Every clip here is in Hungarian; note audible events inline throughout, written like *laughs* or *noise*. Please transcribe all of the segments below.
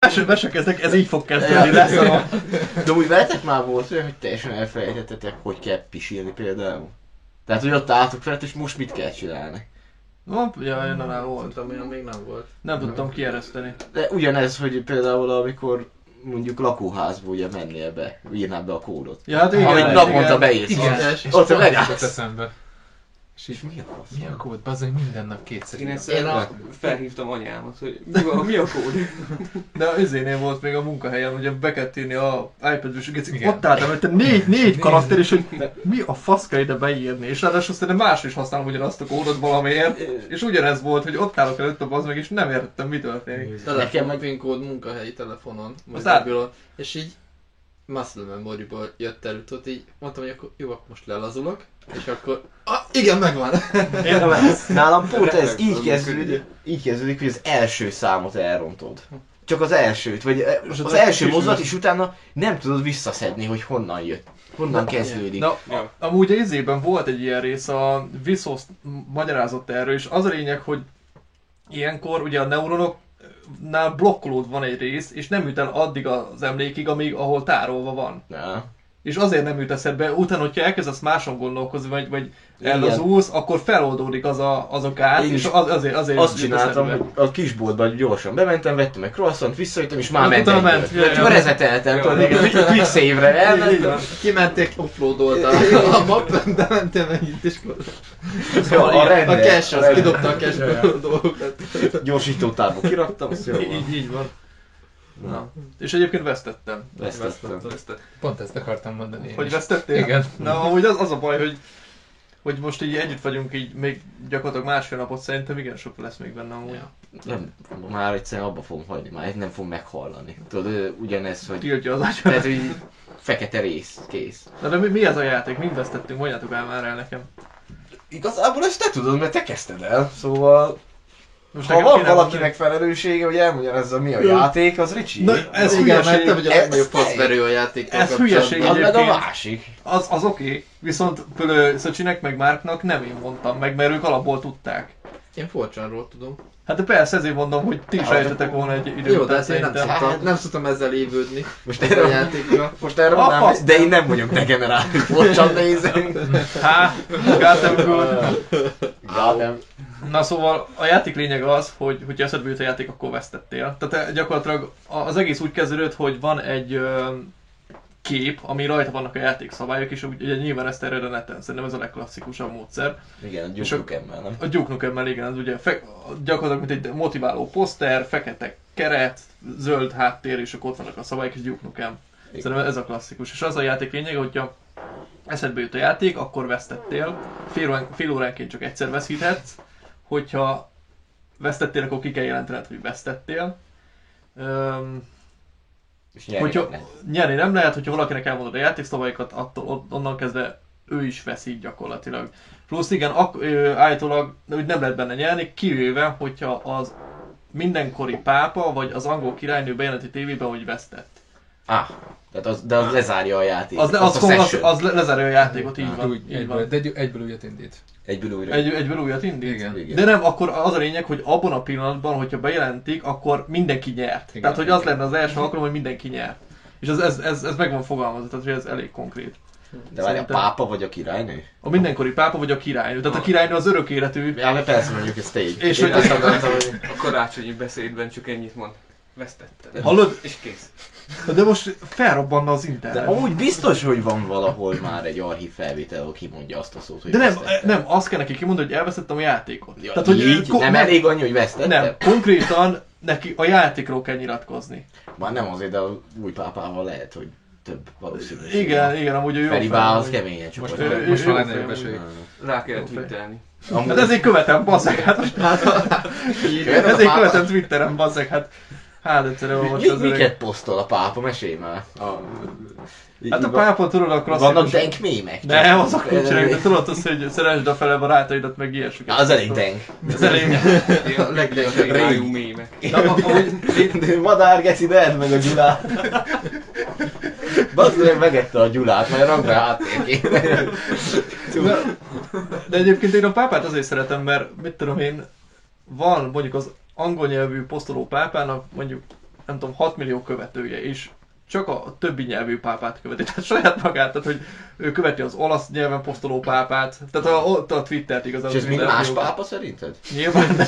Mese, mese kezdek, ez így fog kezdeni, lesz a... *laughs* De úgy veletek már volt olyan, hogy teljesen elfelejtettetek, hogy kell pisilni például? Tehát, hogy ott álltok fel, és most mit kell csinálni? Hopp, ja, én annál volt. Olyan még nem volt. Nem tudtam kiereszteni. De ugyanez, hogy például amikor mondjuk lakóházba ugye mennél be, írnál be a kódot. Ja, hát igen, Ahogy igen. naponta beírsz. Igen. Ott És megállsz. eszembe. És így, Mi a fasz? mi a kód? Bazdmeg minden nap kétszer. Én egyszer Én a- felhívtam anyámat, hogy mi, van, mi a kód? *laughs* De az izénél volt még a munkahelyen, ugye be kellett írni a és Igen. ott álltam, hogy te négy, négy *laughs* karakter, és hogy mi a fasz kell ide beírni, és ráadásul szerintem más is használom ugyanazt a kódot valamiért, és ugyanez volt, hogy ott állok előtt a bazd meg, és nem értettem, mi történik. Nekem meg- PIN kód munkahelyi telefonon, mobilon, és így muscle memory-ból jött el, tudod, így mondtam, hogy akkor jó, akkor most lelazulok, és akkor, ah, igen, megvan! Nálam pont ez, így kezdődik, így kezdődik, hogy az első számot elrontod. Csak az elsőt, vagy eh, Most az az első mozdulat, és utána nem tudod visszaszedni, hogy honnan jött. Honnan kezdődik. Na, Ja. amúgy a izében volt egy ilyen rész, a Vsauce magyarázott erről, és az a lényeg, hogy ilyenkor ugye a neuronoknál blokkolód van egy rész, és nem jut el addig az emlékig, amíg ahol tárolva van. Na. És azért nem jut eszedbe, utána, hogyha elkezdesz máson gondolkozni, vagy, vagy ellazulsz, akkor feloldódik az a, az a Én és is az, azért, azért Azt csináltam, hogy a kisboltban gyorsan bementem, vettem egy croissant, visszajöttem, és már Na, ment utána ment. Csak rezeteltem, quick save-re *laughs* elmentem. Kimenték, uploadoltál *laughs* a map, de mentél megint, és a a az kidobta a cache a dolgokat. Gyorsítótárba kiraktam, azt így van. Na. És egyébként vesztettem. Vesztettem. Pont ezt akartam mondani én Hogy is. vesztettél? Igen. Na, amúgy az, az a baj, hogy hogy most így együtt vagyunk így még gyakorlatilag másfél napot szerintem igen sok lesz még benne amúgy. Ja. Nem, már egyszerűen abba fogom hagyni, már nem fogom meghallani. Tudod, ugyanez, hogy... Tiltja az agyat. Tehát, hogy fekete rész, kész. Na de mi, mi ez a játék? Mind vesztettünk? Mondjátok el már el nekem. Igazából ezt te tudod, mert te kezdted el, szóval... Most Ha van valakinek felelőssége, hogy elmagyarázza mi a játék, az Ricsi. Na, ez Igen, mert te vagy a legnagyobb faszverő a játékkal ez hülyeség. az meg a másik. Az, az oké, okay. viszont például Szöcsinek meg Márknak nem én mondtam meg, mert ők alapból tudták. Én Forcsanról tudom. Hát de persze ezért mondom, hogy ti is Hát, ejtetek volna egy idő Jó, de ezt én nem szoktam, nem szoktam ezzel évődni. Most Ezzel a erre, játékra. most erre A mondanám, de én nem vagyok degenerált, bocsán nézem. *laughs* Há, Gotham Good. Gotham. Na szóval a játék lényeg az, hogy hogyha eszedbe jut a játék, akkor vesztettél. Tehát eh, gyakorlatilag az egész úgy kezdődött, hogy van egy ö, kép, ami rajta vannak a játékszabályok, és ugye nyilván ezt erre a neten, szerintem ez a legklasszikusabb módszer. Igen, gyújtuk emmel, nem? A Duke igen, az ugye fe, gyakorlatilag mint egy motiváló poszter, fekete keret, zöld háttér, és akkor ott vannak a szabályok, és Duke Nukem. Szerintem ez a klasszikus. És az a játék lényege, hogyha eszedbe jut a játék, akkor vesztettél. Fél, fél óránként csak egyszer veszíthetsz. Hogyha vesztettél, akkor ki kell jelentened, hogy vesztettél. Öm, És nyerni hogyha nem lehet. nyerni nem lehet, hogyha valakinek elmondod a játékszabályokat, attól on- onnan kezdve ő is veszít gyakorlatilag. Plusz igen, ak- ö, állítólag hogy nem lehet benne nyerni, kivéve, hogyha az mindenkori pápa, vagy az angol királynő bejelenti tévében, hogy vesztett. Ah, tehát az, de az lezárja a játékot. Az, le, az, a az, az, az le- lezárja a játékot, így van. Úgy, Így egyből, van. de egy, egyből újat indít. Egyből újra. Egy, egyből újat indít? Igen. Igen. De nem, akkor az a lényeg, hogy abban a pillanatban, hogyha bejelentik, akkor mindenki nyert. Igen, tehát, hogy az igen. lenne az első alkalom, hogy mindenki nyert. És ez, ez, ez, ez meg van fogalmazva, tehát hogy ez elég konkrét. De várj, a pápa vagy a királynő? A mindenkori pápa vagy a királynő. Tehát a királynő az örök életű. Ja, de persze mondjuk ezt így. És Én hogy- azt gondoltam, hogy... A karácsonyi beszédben csak ennyit mond. Vesztetted. Hallod? És kész. De most felrobbanna az De internet. amúgy biztos, hogy van valahol már egy archív felvétel, ahol kimondja azt a szót, hogy De nem, vesztettem. nem, azt kell neki kimondani, hogy elvesztettem a játékot. Ja, Tehát, hogy így, ko- nem elég annyi, hogy vesztettem? Nem, konkrétan neki a játékról kell nyilatkozni. Már nem azért, de a új pápával lehet, hogy több valószínűség. Igen, igen, amúgy ő jó Feri az keményen csak Most ő- Most van ő- esély. Rá kellett twittelni. Amúgy Hát ezért követem, bazzeg, hát most ezért követem Twitteren, bazzeg, hát hát egyszerűen Mi, olvas mi, az öreg. miket posztol a pápa? Mesélj már. A, Hát a pápa tudod a klasszikus. Vannak denk mémek? Nem, azok nincsenek, de tudod azt, hogy szeresd a fele barátaidat, meg ilyesmiket. Az elég denk. Ez elég. A leglegnagyobb mémek. Na, amúgy én, Madár geci, de meg a Gyulát. Bazd megette a Gyulát, mert rakd. De, de egyébként én a pápát azért szeretem, mert mit tudom én, van mondjuk az angol nyelvű posztoló pápának mondjuk nem tudom 6 millió követője, és csak a többi nyelvű pápát követi, *laughs* tehát saját magát, tehát hogy ő követi az olasz nyelven posztoló pápát, tehát a, ott a Twittert És igazából. ez mind minden más pápa szerinted? Nyilván, *laughs* de,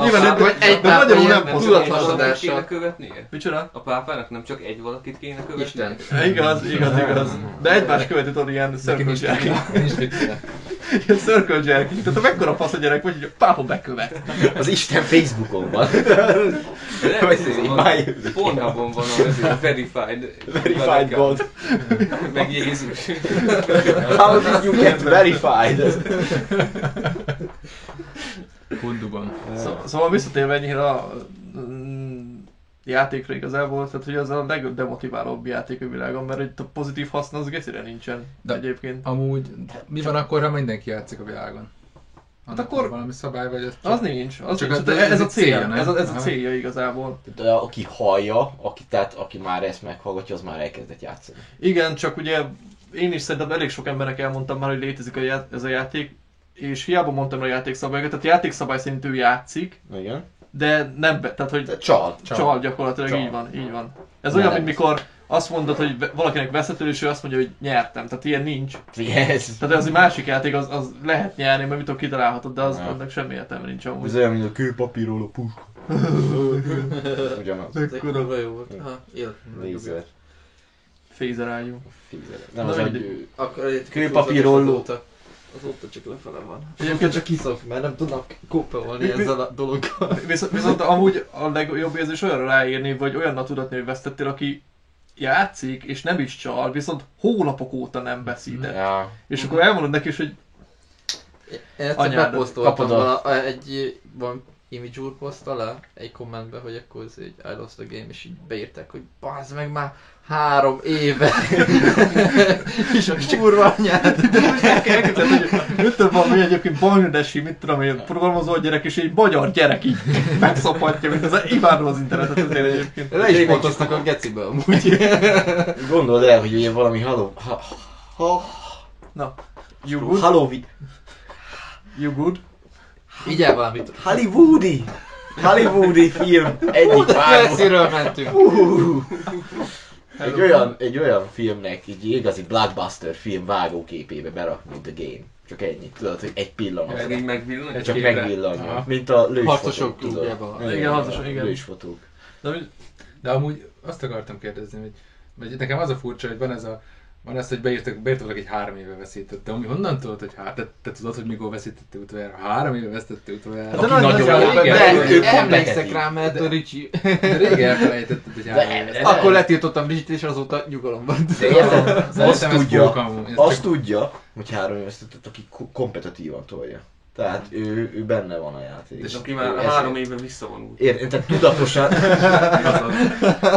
nyilván nem, vagy de, egy de pápa nem nem tudatlankodással. kéne követnie? Micsoda? A pápának nem csak egy valakit kéne követnie? Isten. Igaz, igaz, igaz. De egymás követi tudod ilyen Neki Ilyen circle jerking. Tehát mekkora fasz a gyerek vagy, hogy a pápa bekövet. Az Isten Facebookon van. Vagy nem ez a Pornhubon van a, ez a verified. Verified God. Meg Jézus. How did you get verified? Kunduban. Szó- Szóval visszatérve ennyire a játékra igazából, tehát hogy az a legdemotiválóbb játék a világon, mert itt a pozitív haszna az gecire nincsen De- egyébként. Amúgy mi van akkor, ha mindenki játszik a világon? Hát akkor- valami szabály, vagy ez Az nincs, az Csak nincs. De ez ez a célja, célja, ez a, ez a célja igazából. De aki hallja, aki, tehát aki már ezt meghallgatja, az már elkezdett játszani. Igen, csak ugye én is szerintem elég sok embernek elmondtam már, hogy létezik a já- ez a játék, és hiába mondtam a játékszabályokat, tehát játékszabály szerint ő játszik, Igen. De nem, be, tehát hogy csal. csal, csal gyakorlatilag, Csal. így van, így van. Ez Nem, olyan, mint mikor azt mondod, hogy valakinek veszető, és ő azt mondja, hogy nyertem. Tehát ilyen nincs. Yes. Tehát az egy másik játék, az, az lehet nyerni, mert mit tudom, kitalálhatod, de az, Ja. annak semmi értelme nincs Ez amúgy. olyan, mint a kőpapírról a puska. *laughs* Ugyanaz. Ez kurva jó volt. Ha, legjobb. Lézer. Fézerágyú. Fízer. Nem az, egy Kőpapírolló. Azóta, azóta csak lefele van. Egyébként csak kiszok, mert nem tudnak mi- ezzel a dologgal. *laughs* Viszont, viszont amúgy a legjobb érzés olyanra ráírni, vagy olyannak tudatni, hogy vesztettél, aki játszik, és nem is csal, viszont hónapok óta nem veszített. Ja. És akkor elmondod neki is, hogy Én egyszer beposztoltam Kapod a- vala, egy van image úr poszt alá, egy kommentbe, hogy akkor ez egy I lost the game, és így beírták, hogy bazd meg már három éve. *laughs* és a kurva anyád. elkezdett, hogy mit tudom valami egyébként bangladesi, mit tudom én, programozó gyerek, és egy magyar gyerek így megszopatja, mint az imádom az internetet azért egyébként. Le is pontoztak a gecibe amúgy. *laughs* Gondold el, hogy ugye valami haló... Ha, ha, Na, you good? Halloween. You good? Vigyál valamit. Hollywoodi! Hollywoodi film egyik vágó. Messziről mentünk. Egy olyan, egy olyan filmnek, egy igazi blockbuster film vágóképébe berakni, mint a game. Csak ennyi. Tudod, hogy egy pillanat. Meg így megvillan. Csak. Aha. Mint a lősfotók, tudod. Igen, harcosok, igen. Lősfotók. De, De amúgy azt akartam kérdezni, hogy, hogy nekem az a furcsa, hogy van ez a van ez, hogy beírtak, beírtak egy három éve veszített, de ami honnan tudod, hogy há, te, te tudod, hogy mikor veszítette utoljára? Három éve vesztette utoljára. Hát Aki de nagy- nagyon nagy- jó. De emlékszek rá, mert a Ricsi. Rég elfelejtetted, hogy három éve. Akkor letiltottam Ricsit, és azóta nyugalom van. De érted? Szerintem Azt tudja, azt tudja, hogy három éves tehát aki ko- kompetitívan tolja. Tehát ő, ő benne van a játék. És aki már Ő három ezért- éve visszavonult. Ér, tehát tudatosan,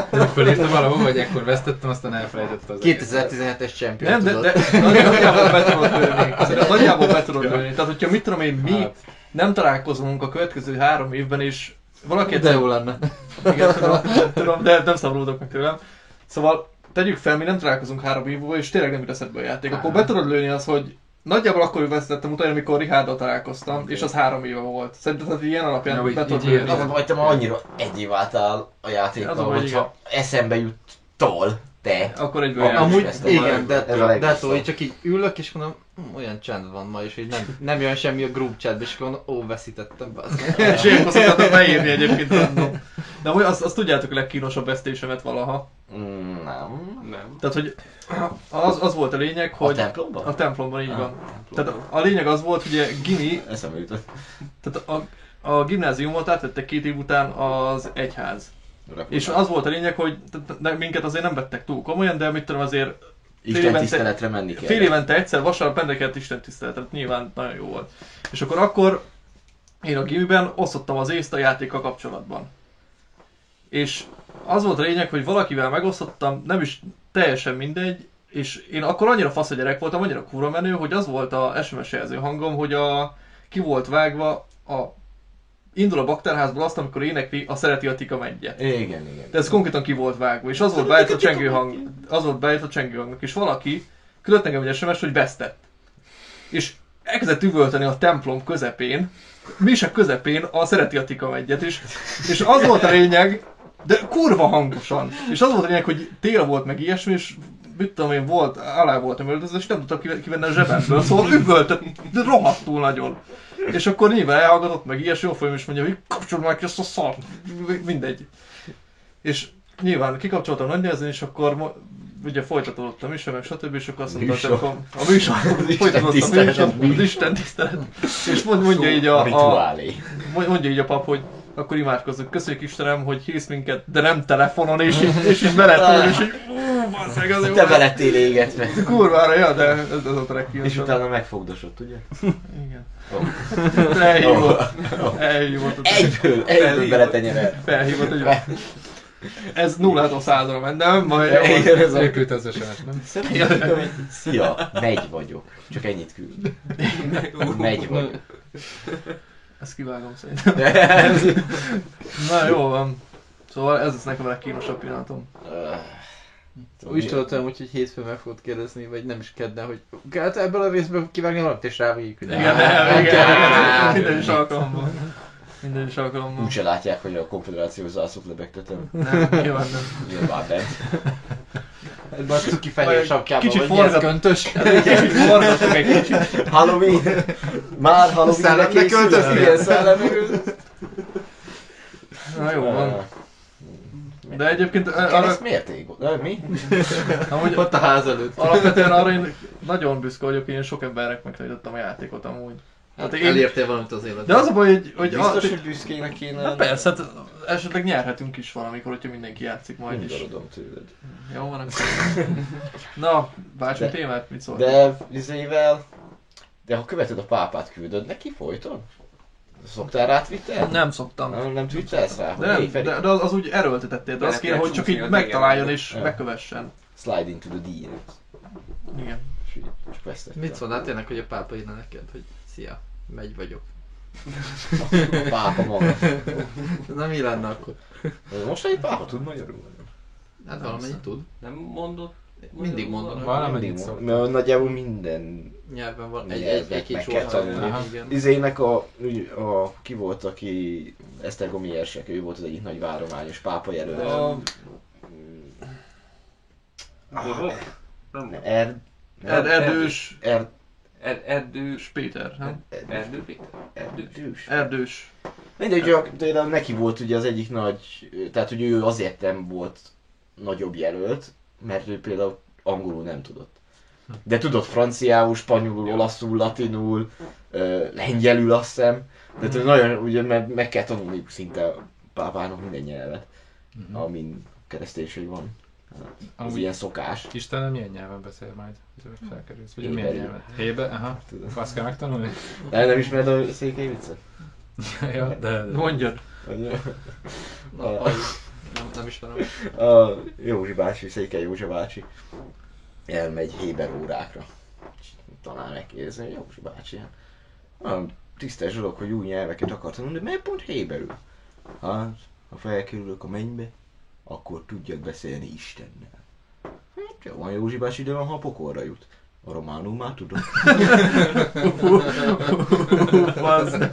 Hogy *laughs* fölírta valahol, hogy ekkor vesztettem, aztán elfelejtette az egészet. 2017-es champion, nem, de, tudod? de *laughs* nagy- nagyjából be tudod lőni. Azért Nagyjából be tudod lőni. Tehát, hogyha mit tudom én, mi Hát, nem találkozunk a következő három évben, és valaki De egyszer jó lenne. Igen, tudom, tudom, de nem szabadulok meg tőlem. Szóval tegyük fel, mi nem találkozunk három év múlva, és tényleg nem jut eszedbe a játék. Akkor be tudod lőni az, hogy nagyjából akkor vesztettem utána, amikor Richarddal találkoztam, és az három éve volt. Szerintem tehát ilyen alapján Ja, be hogy tudod az a baj, te már annyira egyé váltál a Az a játékkal, hogyha eszembe jut tol, te. Akkor egy A- játsz. Amúgy igen, de, ez a de legrosszabb. attól, hogy csak így ülök, és mondom, hm, olyan csend van ma, és hogy nem, nem jön semmi a group chatbe, és akkor ó, veszítettem be. És ilyenkor szoktatok beírni egyébként. De amúgy azt, azt tudjátok a legkínosabb vesztésemet valaha. Mm, nem. Nem. Tehát, hogy az, az volt a lényeg, A hogy templomban? a templomban így Ah, van. Tehát a lényeg az volt, hogy ugye Gimi Eszembe jutott. Tehát a, a gimnáziumot átvettek két év után az egyház. És az volt a lényeg, hogy minket azért nem vettek túl komolyan, de mit tudom azért Isten tiszteletre menni kell. fél évente egyszer vasárnap pendekelt Isten tiszteletet, nyilván nagyon jó volt. És akkor akkor én a gimiben osztottam az észt a játékkal kapcsolatban. És az volt a lényeg, hogy valakivel megosztottam, nem is teljesen mindegy, és én akkor annyira fasz a gyerek voltam, annyira kurva menő, hogy az volt a SMS jelző hangom, hogy a, ki volt vágva a indul a bakterházból azt, amikor énekli a szereti a tika mengyet. Igen, igen. De ez konkrétan ki volt vágva, és az volt beállítva a csengő hang, az volt beállítva a csengő hangnak, és valaki küldött nekem egy SMS, hogy vesztett. És elkezdett üvölteni a templom közepén, Mise közepén a szereti a tika megyet, és, és az volt a lényeg, de kurva hangosan. És az volt a lényeg, hogy tél volt meg ilyesmi, és mit tudom én, volt, alá voltam öltözve, és nem tudtam kive- kivenni a zsebemből, szóval üvöltött, de rohadtul nagyon. És akkor nyilván elhallgatott meg ilyesmi, jó folyam is mondja, hogy kapcsolod már ki azt a szart, mindegy. És nyilván kikapcsoltam nagy nehezen, és akkor ugye folytatódott a műsor, meg stb. És akkor azt mondta, hogy Műsor. akkor a műsor, folytatódott *laughs* a műsor, az Isten tisztelet. És mond, mondja így a, a, mondja így a pap, hogy akkor imádkozzuk. Köszönjük Istenem, hogy hívsz minket, de nem telefonon, és így, és így veled, és így, basszeg, az. Te belettél égetve. Kurvára, ja, de ez, ez a track És utána megfogdosott, ugye? Igen. Ó. *laughs* Elhívott. Ó. Elhívott. Egyből, egyből beletenyerel. Felhívott, hogy ez 0 százra ment, de nem baj. jó. Igen, ez a... Az SMS, nem? Szia, megy vagyok. Csak ennyit küld. Megy vagyok. Ezt kivágom szerintem. *laughs* Na jó van. Szóval ez lesz nekem a legkínosabb pillanatom. Úgy is tudottam, úgyhogy hétfőn meg fogod kérdezni, vagy nem is kedden, hogy kellett ebből a részből kivágni valamit, és rávágjuk. Igen, nem, *laughs* igen, minden is alkalommal. Minden is alkalommal. Úgyse látják, hogy a konfederáció zászlót lebegtetem. Nem, nyilván nem. Nyilván bent. *laughs* Ez már cuki fehér sapkában, Kicsit vagy mi ez forgat- köntös. Kicsit forgatok egy kicsit. Halloween! Már Halloween-re készül? Igen, szellemnek öltözni. Na jó van. De egyébként eh, arra, Kereszt miért ég? De mi? *laughs* amúgy Ott a ház előtt. alapvetően arra én nagyon büszke vagyok, én sok embernek megtanítottam a játékot amúgy. Hát én- elértél valamit az életben. De az a baj, hogy, hogy Biztos, a, hogy büszkének kéne Hát persze, hát esetleg nyerhetünk is valamikor, hogyha mindenki játszik majd is. Undorodom tőled. Jó van, akkor. Na, De- témát, mit szól? De izével... De ha követed a pápát, küldöd neki folyton? Szoktál rá twittelni? Nem szoktam. Nem, nem twittelsz rá? De, nem, de, de az, az úgy erőltetettél, de az Bele kéne, hogy csak így megtaláljon és Ja. bekövessen. Slide into the DMs. Igen. És így csak vesztettem. Mit szólnál tényleg, hogy a pápa írna neked, hogy szia, megy vagyok. A pápa maga. Na mi lenne akkor? Most egy pápa tud magyarul. Hát valamennyit tud. Nem mondott? Mindig mondom. Valamennyit szoktam. mond- Mert nagyjából minden Nyelven van egy, egy, egy kis kell tanulni. Izének a, úgy, a, ki volt, aki Esztergomi érsek, ő volt az egyik nagy várományos pápa jelölt. A. Er, Erd, erdős er, Er- Erdős. Péter, nem? Erdő Péter? erdős. Erdős. Mindegy, csak például neki volt ugye az egyik nagy, tehát hogy ő azért nem volt nagyobb jelölt, mert ő például angolul nem tudott. De tudott franciául, spanyolul, olaszul, latinul, lengyelül azt hiszem. Tehát ő nagyon, ugye meg, meg kell tanulni szinte a pápának minden nyelvet, amin kereszténység van. Ez Amúgy- ilyen szokás. Istenem milyen nyelven beszél majd, hogy felkerülsz? Vagy milyen nyelven? Hébe? Aha. Azt kell megtanulni? De nem ismered a székely viccet? *laughs* ja, de, de. Mondjad. Vagy- Na, aj, nem, nem ismerem. A Józsi bácsi, Székely Józsi bácsi elmegy Héber órákra. Talán megkérdezni, hogy Józsi bácsi, hát olyan tisztes dolog, hogy új nyelveket akar tanulni, de miért pont Héberül? Hát, ha felkerülök a mennybe, akkor tudjak beszélni Istennel. Hát jó van Józsi bácsi, de van, ha a pokolra jut. A románul már tudok. *laughs* Bazd.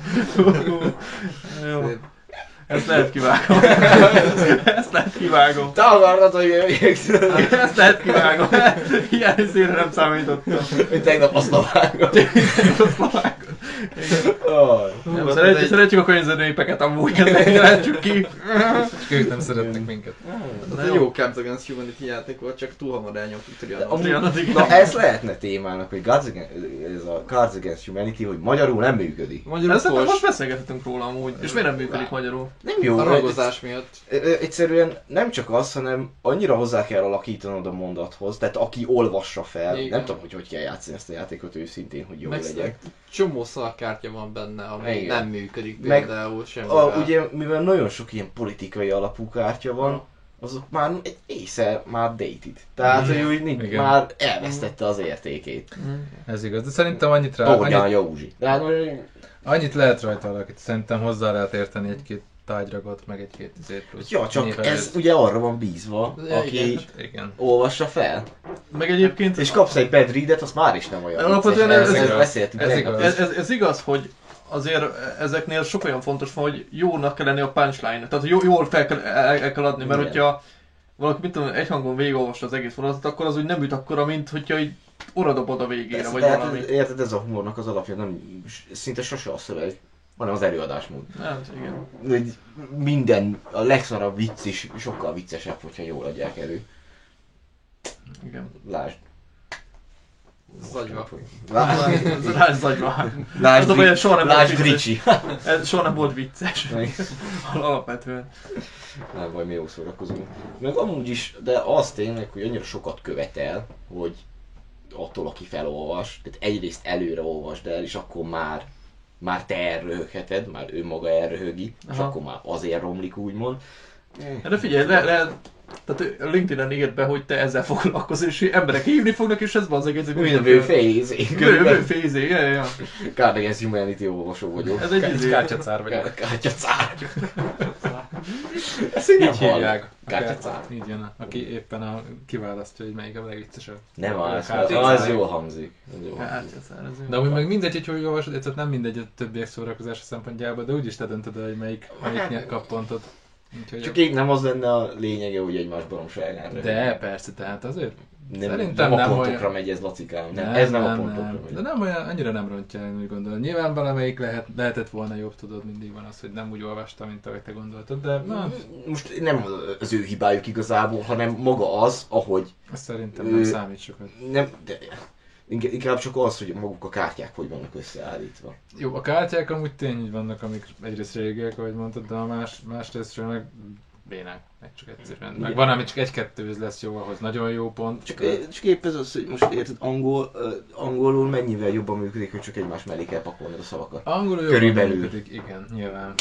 Jó. Ezt lehet kivágom. *laughs* Ezt lehet kivágom. Te akartad, hogy jöjjek, Ezt lehet kivágom. Ilyen színre nem számítottam. hogy tegnap azt a vágom. Nem, szeretjük, szeretjük a környezetnépeket amúgy, ezt jelentjük ki. Csak ők nem szeretnek minket. Az Na egy jó. Cards Against Humanity játék volt, csak túl hamar elnyomtuk igen. Na ez lehetne témának, hogy ez a Cards Against Humanity, hogy magyarul nem működik. Magyarul Ezt most beszélgethetünk róla amúgy. És miért nem működik magyarul? Nem jó. a ragozás miatt. Egyszerűen nem csak az, hanem annyira hozzá kell alakítanod a mondathoz, tehát aki olvassa fel, Igen. nem tudom, hogy hogy kell játszani ezt a játékot őszintén, hogy jó Meg legyen. Csomó szarkártya van benne, ami Igen. nem működik Meg például semmivel. A, ugye, mivel nagyon sok ilyen politikai alapú kártya van, azok már egy része már dated. Tehát, hogy úgy nincs, Igen. már elvesztette az értékét. Ez igaz, de szerintem annyit rá, a annyit, Józsi. Hogy Annyit lehet rajta alakítani, szerintem hozzá lehet érteni egy-két tárgyragot, meg egy-két izét plusz. Ja, csak névelőt. ez ugye arra van bízva, Ja, aki igen. Hát igen. olvassa fel. Meg egyébként És kapsz egy bad readet, az már is nem olyan Alapvetően ez- ez- ez tegnap igaz. ez, ez, ez igaz, hogy azért ezeknél sok olyan fontos van, hogy jónak kell lenni a punchline. Tehát jó, jól fel kell, el, el kell adni, mert Igen. hogyha valaki mit tudom, egy hangon végigolvasta az egész vonatot, akkor az úgy nem üt akkora, mint hogyha így oradobod a végére, Persze, vagy hát valami. ez- érted, ez a humornak az alapja, nem, szinte sose a szöveg, hanem az előadásmód. Hát, igen. Hogy minden, a legszarabb vicc is sokkal viccesebb, hogyha jól adják elő. igen. Lásd. Zagyva. Lásd, zagyva. lásd, baj, hogy soha nem lásd. Ricsi. *laughs* Ez soha nem volt vicces. Alapvetően. Nem baj, mi jó szórakozunk. Meg amúgy is, de az tényleg, hogy annyira sokat követel, hogy attól, aki felolvas, tehát egyrészt előre olvasd el, és akkor már már te elröhögheted, már ő maga elröhögi, és Aha. akkor már azért romlik úgymond. Hát De figyelj, le, le, tehát LinkedIn-en írt be, hogy te ezzel foglalkozol, és emberek hívni fognak, és ez van az egész. Bő fézé. Bő, bő Körülbelül fézé, ja, ja. Card Against Humanity olvasó vagyok. Ez egy kártyacár vagyok. Kártyacár. *laughs* *laughs* Ezt nem Így hívják. kártyacár. Így jön, aki éppen a, kiválasztja, hogy melyik a legviccesebb. Nem az, az jól hangzik. Az jól hangzik. Ez. De amúgy meg mindegy, hogy hogy olvasod, tehát nem mindegy a többiek szórakozása szempontjából, de úgyis te döntöd el, hogy melyik, melyik ny- kap pontot. Úgyhogy Csak így nem az lenne a lényege, hogy egymás baromságára. De persze, tehát azért nem, szerintem nem, a nem pontokra olyan- megy ez lacikám. Nem, ez nem, a pontokra nem. megy. De nem olyan, annyira nem rontja, én úgy gondolom. Nyilván valamelyik lehet, lehetett volna jobb, tudod, mindig van az, hogy nem úgy olvastam, mint ahogy te gondoltad, de na, Most nem az ő hibájuk igazából, hanem maga az, ahogy szerintem nem Ő- számít sokat. nem, de inkább csak az, hogy maguk a kártyák hogy vannak összeállítva. Jó, a kártyák amúgy tény, hogy vannak, amik egyrészt régiek, ahogy mondtad, de a más, másrésztről meg bénák, meg csak egyszerűen. Meg Igen. van, ami csak egy-kettőhöz lesz jó, ahhoz nagyon jó pont. Csak, csak épp ez az, hogy most érted, angol, uh, angolul mennyivel jobban működik, hogy csak egymás mellé kell pakolni a szavakat. Angolul jobban Körülbelül. működik, igen, nyilván.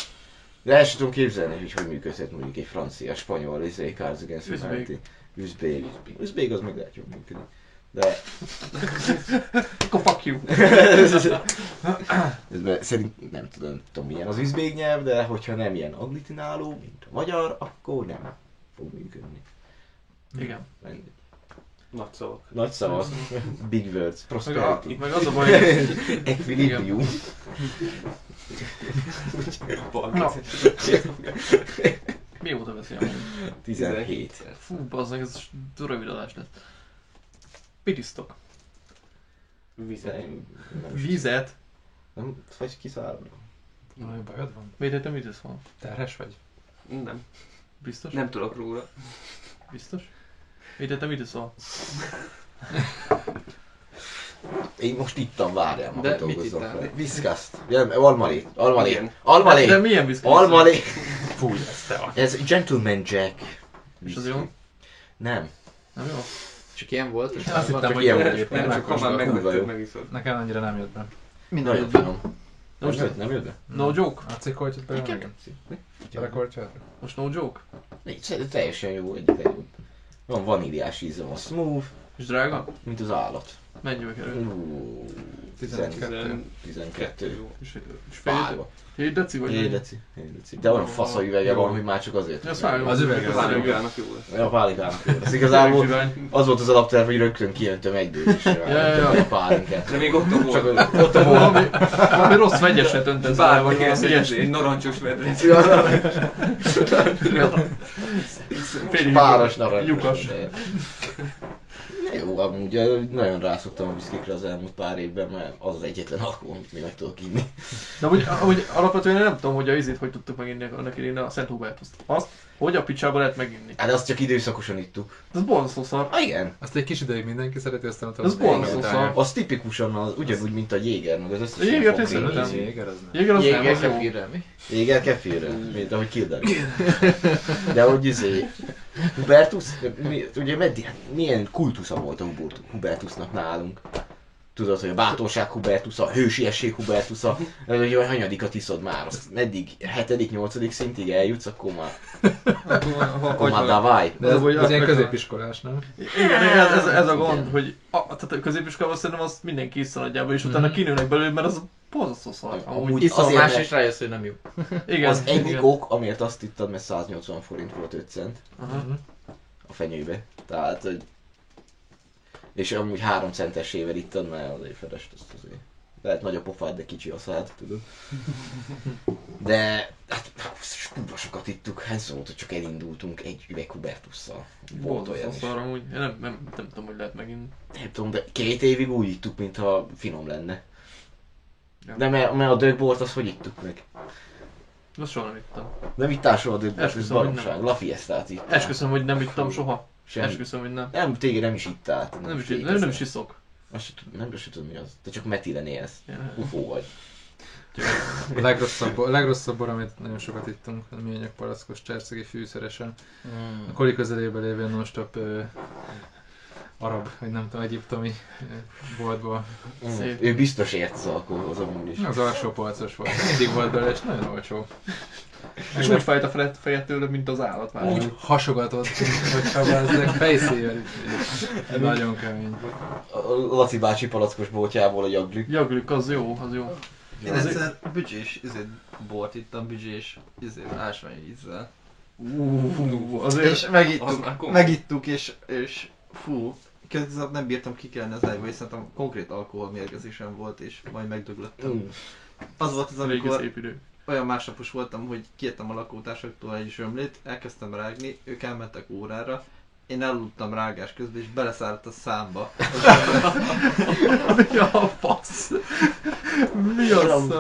De el sem tudom képzelni, hogy hogy működhet mondjuk egy francia, spanyol, izé, Cards Against. Humanity. Üzbég. Üzbég az meg lehet jól működik. De *laughs* Akkor fuck you. *laughs* *laughs* ez szerint nem tudom, tudom milyen az üzbég nyelv, de hogyha nem ilyen aglitináló, mint a magyar, akkor nem fog működni. Igen. Mindegy. Nagy szavak. Nagy szavak, big words, Meg, a, prosperity, meg az a baj, hogy... equilibrium. Na. Mióta amúgy? 17. Fú, bazzeg, ez rövid adás lesz. Mit isztok? Vizet. Vizet? Nem vagy kiszállni. Valami bajod van? Miért te mit iszol? Terhes vagy? Nem. Biztos? Nem tudok róla. Biztos? Miért te mit iszol? Én most ittam, várjál, De magad mit ittál? fel. Viszkaszt. Ja, almalé. Almalé. Almalé. De milyen biszkit? Almalé. Fúj, ez te vagy. Ez Gentleman Jack. És az jó? Nem. Nem jó? Csak ilyen volt, Azt az hittem, van. hogy ilyen volt. Nem csak ha már megvetted, megiszod. Nekem annyira nem jött be. Nagyon finom. De most jött, nem jött be? no joke? A cikoltyot be meg? Belekortyolod? Most no joke? Nincs, szerintem teljesen jó, egy jó. Van vaníliás íze, van smooth, És drága? mint az állat. Mennyibe kerül? Ú, 12. 12. És, és fél, Pálva. fél deci vagy? Hé, mennyi? deci. hé, deci. De olyan fasz a üvege van, hogy már csak azért. Ja, szálljon. Az üveg az Várom, üveg. Gának jó lesz. Ja, pálinkám. Ez *laughs* igazából Zsivány. az volt az alapterv, hogy rögtön kijöntöm egy dőzésre. *laughs* Ja, ja, ja. A pálinkát. De még ott a Csak volt. ott a Valami, valami rossz vegyeset öntesz bele, vagy Bármi valami egy, ilyesmi. narancsos vedret. *laughs* Félig Páros narancs. Lyukas. Jó, amúgy nagyon rászoktam a viszkikre az elmúlt pár évben, mert az az egyetlen alkohol, amit még meg tudok inni. De amúgy, amúgy alapvetően én nem tudom, hogy a izét hogy tudtuk meginni annak idején a Szent Hubert azt. Azt, hogy a picsába lehet meginni. Hát azt csak időszakosan ittuk. Ez borzasztó szar. Ah, igen. Azt egy kis ideig mindenki szereti, aztán utána Ez borzasztó szar. Az tipikusan az, ugyanúgy, mint a Jéger, meg az összes A Jéger nem. ízű. Jéger az nem. Jéger az nem, Jéger az jó. kefirre, mi? Jéger kefirre, mint ahogy Kildare. *laughs* De hogy izé, Hubertus, ugye meddig, hát milyen kultusza volt a Hubert- Hubertusnak nálunk? Tudod, hogy a bátorság Hubertus, a hősiesség Hubertus, a, *laughs* hogy a hanyadikat iszod már, azt meddig, hetedik, nyolcadik szintig eljutsz, akkor már, akkor már davaj. De ez, hogy ez ilyen középiskolás, nem? Igen, ez, ez, ez a gond, Igen. hogy a, tehát a középiskolában szerintem azt mindenki issza nagyjából, és utána kinőnek belőle, mert az borzasztó szar. Amúgy, Iszol azért, más és rájössz, hogy nem jó. igen, Az egyik igen. ok, amiért azt ittad, mert 180 forint volt 5 cent Aha. a fenyőbe. Tehát, hogy... És amúgy 3 centesével ittad, mert azért felest azt azért. Lehet nagy a pofád, de kicsi a szád, tudod. De, hát, kurva sokat ittuk, volt, hogy csak elindultunk egy üveg Hubertusszal. Volt olyan is. szar amúgy. Én nem, nem, nem tudom, hogy lehet megint. Nem tudom, de két évig úgy ittuk, mintha finom lenne. Ja. De mert, mert a dögbort az hogy ittuk meg? Azt soha nem ittam. Nem ittál soha a dögbort, ez baromság. nem. La Fiestát itt. Esküszöm, hogy nem ittam soha. Semmi. Esküszöm, hogy nem. Nem, téged nem is ittál. te Nem is, fékezol. nem, nem is iszok. Azt tud- nem is tudom mi az. Te csak metilen élsz. Ja. Ufó vagy. A legrosszabb, a legrosszabb bor, amit nagyon sokat ittunk, a műanyag palackos cserszegi fűszeresen. A koli közelében lévő non-stop ö, arab, vagy nem tudom, egyiptomi boltból. Szép. Ő biztos ért az alkoholhoz amúgy is. Az alsó polcos volt. Mindig volt belőle, és nagyon olcsó. És úgy fájt a feje, feje tőle, mint az állat már. Úgy hasogatott, hogyha ezek fejszével. Nagyon kemény. A Laci bácsi palackos boltjából a jaglük. Jaglük, az jó, az jó. Én egyszer büdzsés izé, bort ittam, büdzsés izé, ásványi ízzel. Ú, azért... És megittuk, megittuk és, és fú, kezdetben nem bírtam kikelni az ágyba, és szerintem konkrét alkoholmérgezésem volt, és majd megdöglöttem. Mm. Az volt az, Régi amikor szép idő. Olyan másnapos voltam, hogy kiettem a lakótársaktól egy zsömlét, elkezdtem rágni, ők elmentek órára, én elaludtam rágás közben, és beleszállt a számba. *laughs* Mi a fasz? Mi az?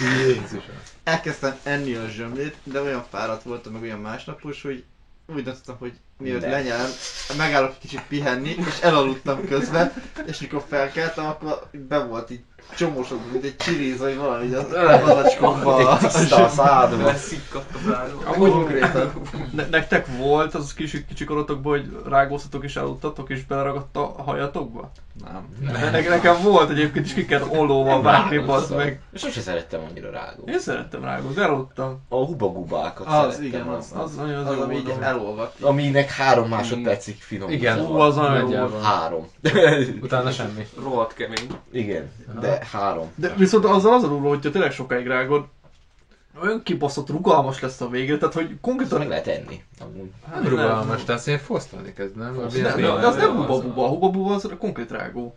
Jézusom. Elkezdtem enni a zsömlét, de olyan fáradt voltam, meg olyan másnapos, hogy úgy döntöttem, hogy miért lenyelem, megállok kicsit pihenni, és elaludtam közben, és mikor felkeltem, akkor be volt így csomósodva, mint egy csiriz, vagy valami, így az tiszta a szádba. Leszikkadt a. Amúgy Konkrétan. ne, nektek volt az kis, kicsi korotokban, hogy rágóztatok és eludtatok és beleragadt a hajatokba? Nem. Ne, ne, nekem volt egyébként is ki kell ollóval vágni, bazd meg. Sose szerettem annyira rágó. Én szerettem rágózni, eludtam. A hubagubákat Az, szerettem. igen, az, Az az, nagyon az, jó ami így elolvadt. Aminek három másodpercig finom. Igen. íze Ú, van. az nagyon jó. Három. *laughs* Utána semmi. Rohadt kemény. Igen, de három. De viszont azzal az a durva, hogyha tényleg sokáig rágod, olyan kibaszott rugalmas lesz a végre, tehát hogy konkrétan... meg lehet enni. Hát Nem rugalmas, tehát ilyen fosztani kezd, nem? Nem, Ilyen- de, az nem az- huba-buba, a huba-buba az a konkrét rágó.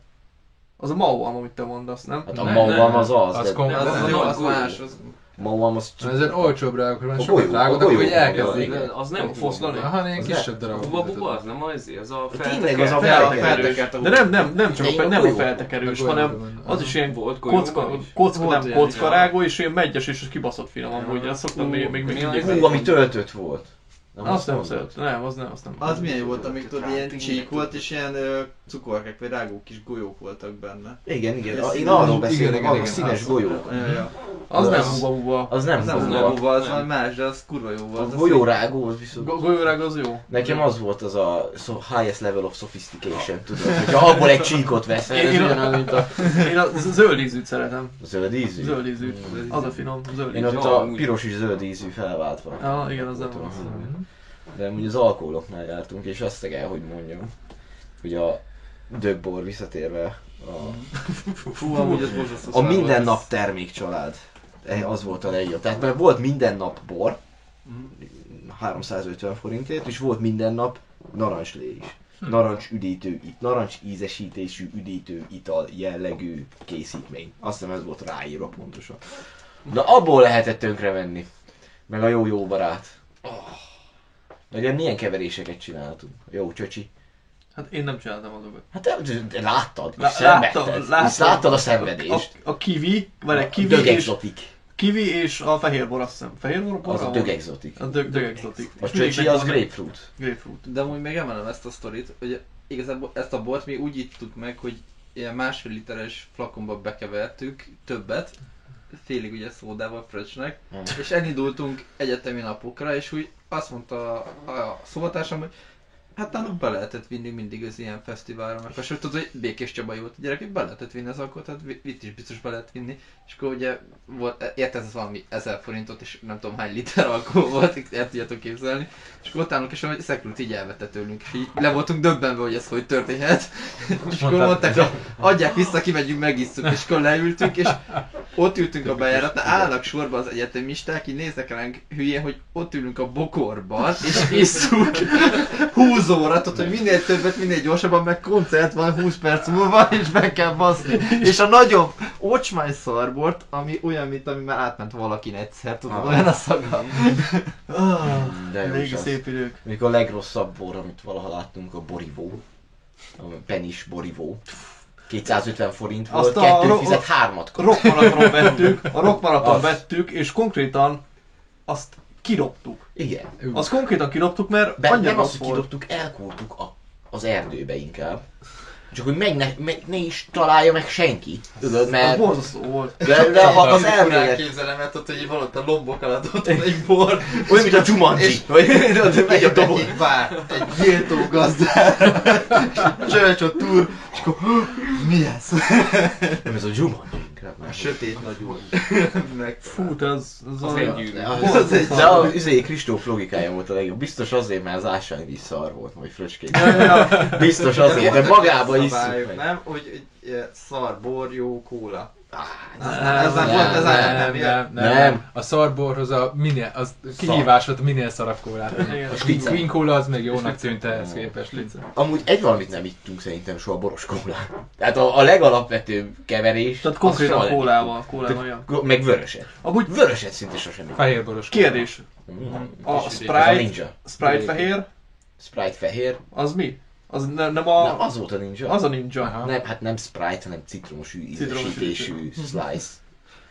Az a mauam, amit te mondasz, nem? Hát a Nem, mauam nem. az az, Az de kom- Az, az, az jó, nagy az golyó. más, az... mauam az Ha ezen olcsóbb rágok, mert A sokat golyó- rágod, a akkor golyó- így elkezdik. Az nem Foszlani? Aha, ilyen kisebb darabok. Buba buba az nem az, az a Tényleg az a Fel, feltekerős. a De nem, nem, nem csak a, nem a feltekerős, a hanem az is ilyen Volt kocka, kocka, nem ilyen, kocka ja. rágó, és ilyen megyes, és kibaszott finom amúgy, azt szoktam még, még, még mi mindig. Hú, ami töltött volt. Azt nem szeretem, nem, az nem, azt nem. Az milyen jó volt, amikor tudod, ilyen Rátingnek csík volt, és ilyen ö, cukorkák, vagy rágó kis golyók voltak benne. Igen, igen. A- Én arról beszélek, igen, színes golyók. Az nem az- huba-buba. Az nem Az nem golyóval, az valami más, de az kurva jó volt. A golyórágó az viszont... Go- Golyórág az jó. Nekem az volt az a so highest level of sophistication, tudod, hogyha abból egy csíkot veszel, Én- ez ugyanaz, mint a Én a zöld ízűt szeretem. zöld ízű. Zöld ízű. Mm. Az a finom, zöld Én ott a piros és zöld ízű felváltva. Ja, igen, az nem Voltam. az. De amúgy az alkoholoknál jártunk, és azt kell, hogy mondjam, hogy a dögbor visszatérve a, Fú, amúgy ez a szar volt. minden nap termékcsalád. Eh, Az volt a legjobb. Tehát mert volt minden nap bor, 350 forintért, és volt minden nap narancslé is. Narancs üdítő, it- narancs ízesítésű üdítő ital jellegű készítmény. Azt hiszem ez volt ráírva pontosan. Na abból lehetett tönkrevenni. Meg a jó-jó barát. Oh. Meg milyen keveréseket csináltunk. Jó csöcsi. Hát én nem csináltam azokat. Hát de, de láttad, Lá- láttam, láttam. És láttad a szenvedést. A, a kiwi, vagy egy A dög és. Kiwi és a fehérbor azt hiszem. Fehérbor? Az a dög exotik. A dög, dög exotik. A csöcsi az grapefruit. Grapefruit. De amúgy még emelem ezt a sztorit, hogy igazából ezt a bort mi úgy ittuk meg, hogy ilyen másfél literes flakonba bekevertük többet, félig ugye szódával fröccsnek, Hmm. és elindultunk egyetemi napokra, és úgy azt mondta a, a szobatársam, hogy Hát nálunk be lehetett vinni mindig az ilyen fesztiválra, meg most tudod, hogy Békés Csabai volt a gyerek, hogy be lehetett vinni az alkot, hát vi- itt is biztos be lehet vinni. És akkor ugye volt, érted, ez valami 1000 forintot, és nem tudom hány liter alkohol volt, *laughs* el tudjátok képzelni. És akkor ott állunk, és hogy Security így elvette tőlünk, és így le voltunk döbbenve, hogy ez hogy történhet. *laughs* És akkor mondták, hogy adják vissza, kimegyünk, megisszuk, és akkor leültünk, és ott ültünk a bejáratnál, állnak sorba az egyetemisták, így néznek ránk hülyén, hogy ott ülünk a bokorban, *laughs* és isszuk 20 óra, tudod, hogy minél többet, minél gyorsabban, meg koncert van 20 perc múlva, és meg kell baszni. És a nagyobb ocsmány szarbort, ami olyan, mint ami már átment valakin egyszer, tudod, Ah. olyan a szaga. *laughs* Ah, De jó Régi szép idők. Még a legrosszabb bor, amit valaha láttunk, a Borivó. A Penis Borivó. 250 forint volt, Azt a kettő ro- fizet hármat. Rockmaraton vettük, *laughs* a rockmaraton vettük, és konkrétan azt kidobtuk. Igen. Azt konkrétan kidobtuk, mert Be, annyira nem azt, volt. kidobtuk, elkúrtuk a, az erdőbe inkább. Csak hogy meg ne, meg ne is találja meg senki. Tudod, Az mert... borzasztó volt. De, de ha az elmélet... ott, hogy így van ott a lombok alatt, ott van egy bor, Olyan, mint a Jumanji. Vagy megy a dobog. Egyik vár, egy méltó gazdára, és csöcs a túr, és akkor mi ez? Nem, ez a Jumanji inkább. A sötét nagy úr. Meg Fú, te az, az, Az az egy. Az, az egy, de a izé, Kristóf logikája volt a legjobb. Biztos azért, mert az ásványvíz szar volt, vagy fröcskék. Biztos azért, de magába is. Nem? Hogy ilyen szar, bor, jó, kóla. Nem, Ez nem volt, ez nem, nem, Nem, nem, nem, nem, Nem. nem. A szarborhoz a minél, az kihívás volt a minél szarabb kólát. A Queen- Cola az még jónak tűnt ehhez képest. Amúgy egy valamit nem ittunk szerintem soha boros kólát. Tehát a, a legalapvetőbb keverés. Tehát konkrétan kólával, kólával. Meg vöröset. Amúgy Vöröset szinte sosem ittunk. Fehérboros. kérdés, Mm. a Sprite. Sprite fehér, Sprite fehér. az mi? Az ne, nem Nem, a... az volt a ninja. Az a ninja. Aha. Nem, hát nem Sprite, hanem citromos ízesítésű *laughs* slice.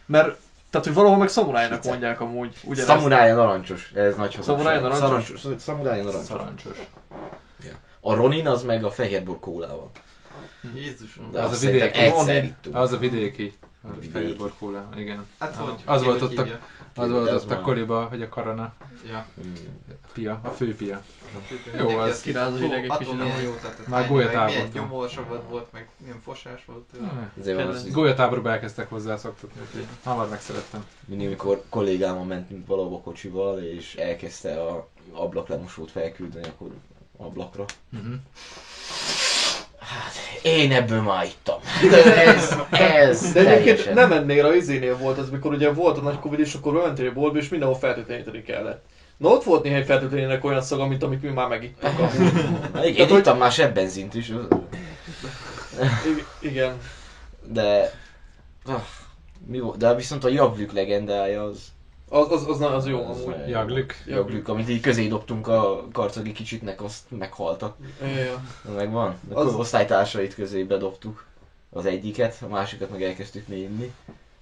Mert, tehát hogy valahol meg szamurájnak mondják amúgy. Ugyanezt. Szamurája narancsos, ez nagy Szamurája hazugság. narancsos? Szarancs- Szamurája narancsos. Szarancsos. A Ronin az meg a fehérbor kólával. Jézusom. De Az a vidéki. egyszer Ronin. Az a vidéki. A. Fehérbor Cola, igen. Hát hogy? Az volt ott a, hívja? Az volt ott a koliba, hogy a karana. Ja. Pia, a fő pia. Jó, Mindenki az kiráz az ideg egy "Fú, kicsit, Már voltam. gyomorsabad volt, meg milyen fosás volt. hogy Golyatáborba elkezdtek hozzá szoktatni, úgyhogy hamar megszerettem. mindig, amikor kollégámmal mentünk valahova kocsival, és elkezdte a ablaklemosót felküldeni, akkor ablakra. Uh-huh. Hát, én ebből már ittam. Ez, ez De egyébként teljesen- nem ennél a izénél volt az, mikor ugye volt a nagy Covid, és akkor bementél a boltba, és mindenhol fertőtleníteni kellett. Na ott volt néhány fertőtlenének olyan szaga, mint amit mi már megittunk. *laughs* Igen, Tehát, hogy- ittam már sebbenzint is, I- igen. de... Ah, mi volt? De viszont a jaglük legendája az... Az, az, az, az jó az amúgy. Jaglük. Jaglük, amit így közé dobtunk a karcagi kicsiknek, azt meghaltak. Ja. Megvan? Az- Az... osztálytársait közé bedobtuk az egyiket, a másikat meg elkezdtük inni.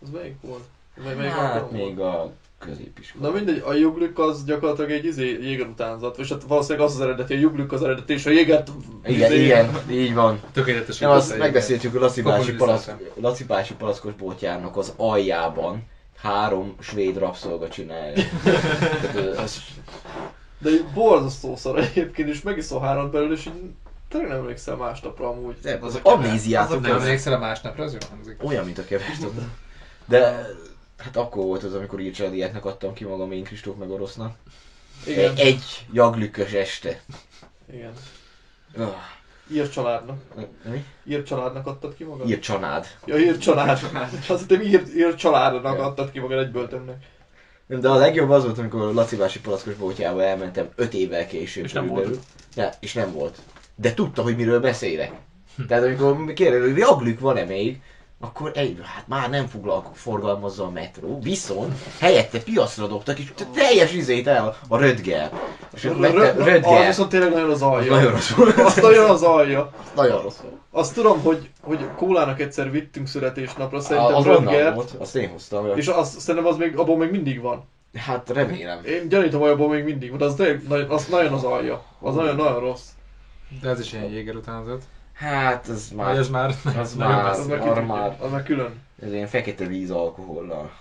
Az melyik volt? Mely, melyik Hát még volt? a középiskola. Na mindegy, a juglük az gyakorlatilag egy izé, jéger utánzat, és hát valószínűleg az az eredeti, a juglük az eredeti, és a jégert... Igen, izé- igen, így van. Tökéletes. Nem, azt megbeszéltük a Laci bácsi, palack, Laci bácsi palackos bótjának az aljában három svéd rabszolga csinálja. *laughs* Tehát, az, De egy borzasztó szar egyébként, és megiszol három belül, és így tényleg nem emlékszel másnapra amúgy. nem, az Azok nem- amnéziátok azok Nem emlékszel a másnapra, az jó hangzik. olyan, mint a kevés *laughs* De hát akkor volt az, amikor írcsadiáknak adtam ki magam én Kristóf meg orosznak. Igen, Egy, egy jaglükös este. igen. Ah, Ír családnak. Mi? Ír családnak adtad ki magad? Ír csanád. Ja, ír család. Azt hittem ír, ír családnak adtad ki magad egy börtönnek. De a legjobb az volt, amikor Laci bácsi palackos bótyába elmentem 5 évvel később. És nem körülbelül. Ja, és nem volt. De tudta, hogy miről beszélek. Tehát amikor kérdez, hogy jaglük van-e még, akkor egy, hát már nem foglalko- forgalmazza a metró, viszont helyette piacra dobtak, és teljes izét el a rödgel. És Rö- vette- rö- Az rödgel. viszont tényleg nagyon az alja. Nagyon rossz *laughs* volt. Az nagyon az alja. Nagyon rossz volt. Azt tudom, hogy, hogy kólának egyszer vittünk születésnapra, szerintem Az Röntgert, volt, azt én hoztam. és azt, szerintem az még, abban még mindig van. Hát remélem. Én gyanítom, hogy abban még mindig van, de az, tényleg, nagy- az nagyon az alja. Az nagyon-nagyon rossz. De ez is ilyen jéger utánzat. Hát, ez már, ez már az már, Az már már, Az már külön. ez ilyen fekete víz alkohollal,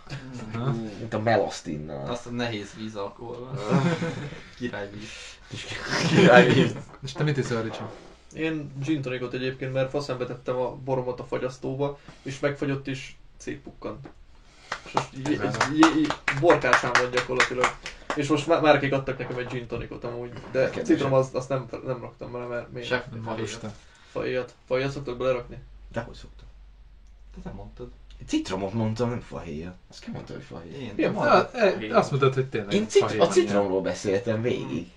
Aha. mint a melasztinnal. Azt a nehéz víz Királyvíz. Királyvíz. És te mit iszol, Ricsi? Én gin tonicot egyébként, mert faszembe tettem a boromat a fagyasztóba, és megfagyott is szétpukkant. És most így, így borkásán van gyakorlatilag. És most már márkék adtak nekem egy gin tonicot amúgy, de citrom azt, azt nem, nem raktam bele, mert miért? Sef, Fajjat. Fajjat szoktak belerakni? Dehogy szoktam. Te nem mondtad. Citromot mondtam, nem fahéja. Azt ki mondta, hogy fahéja? Én. Ja, e, azt mondtad, hogy tényleg Én cit- a citromról beszéltem végig.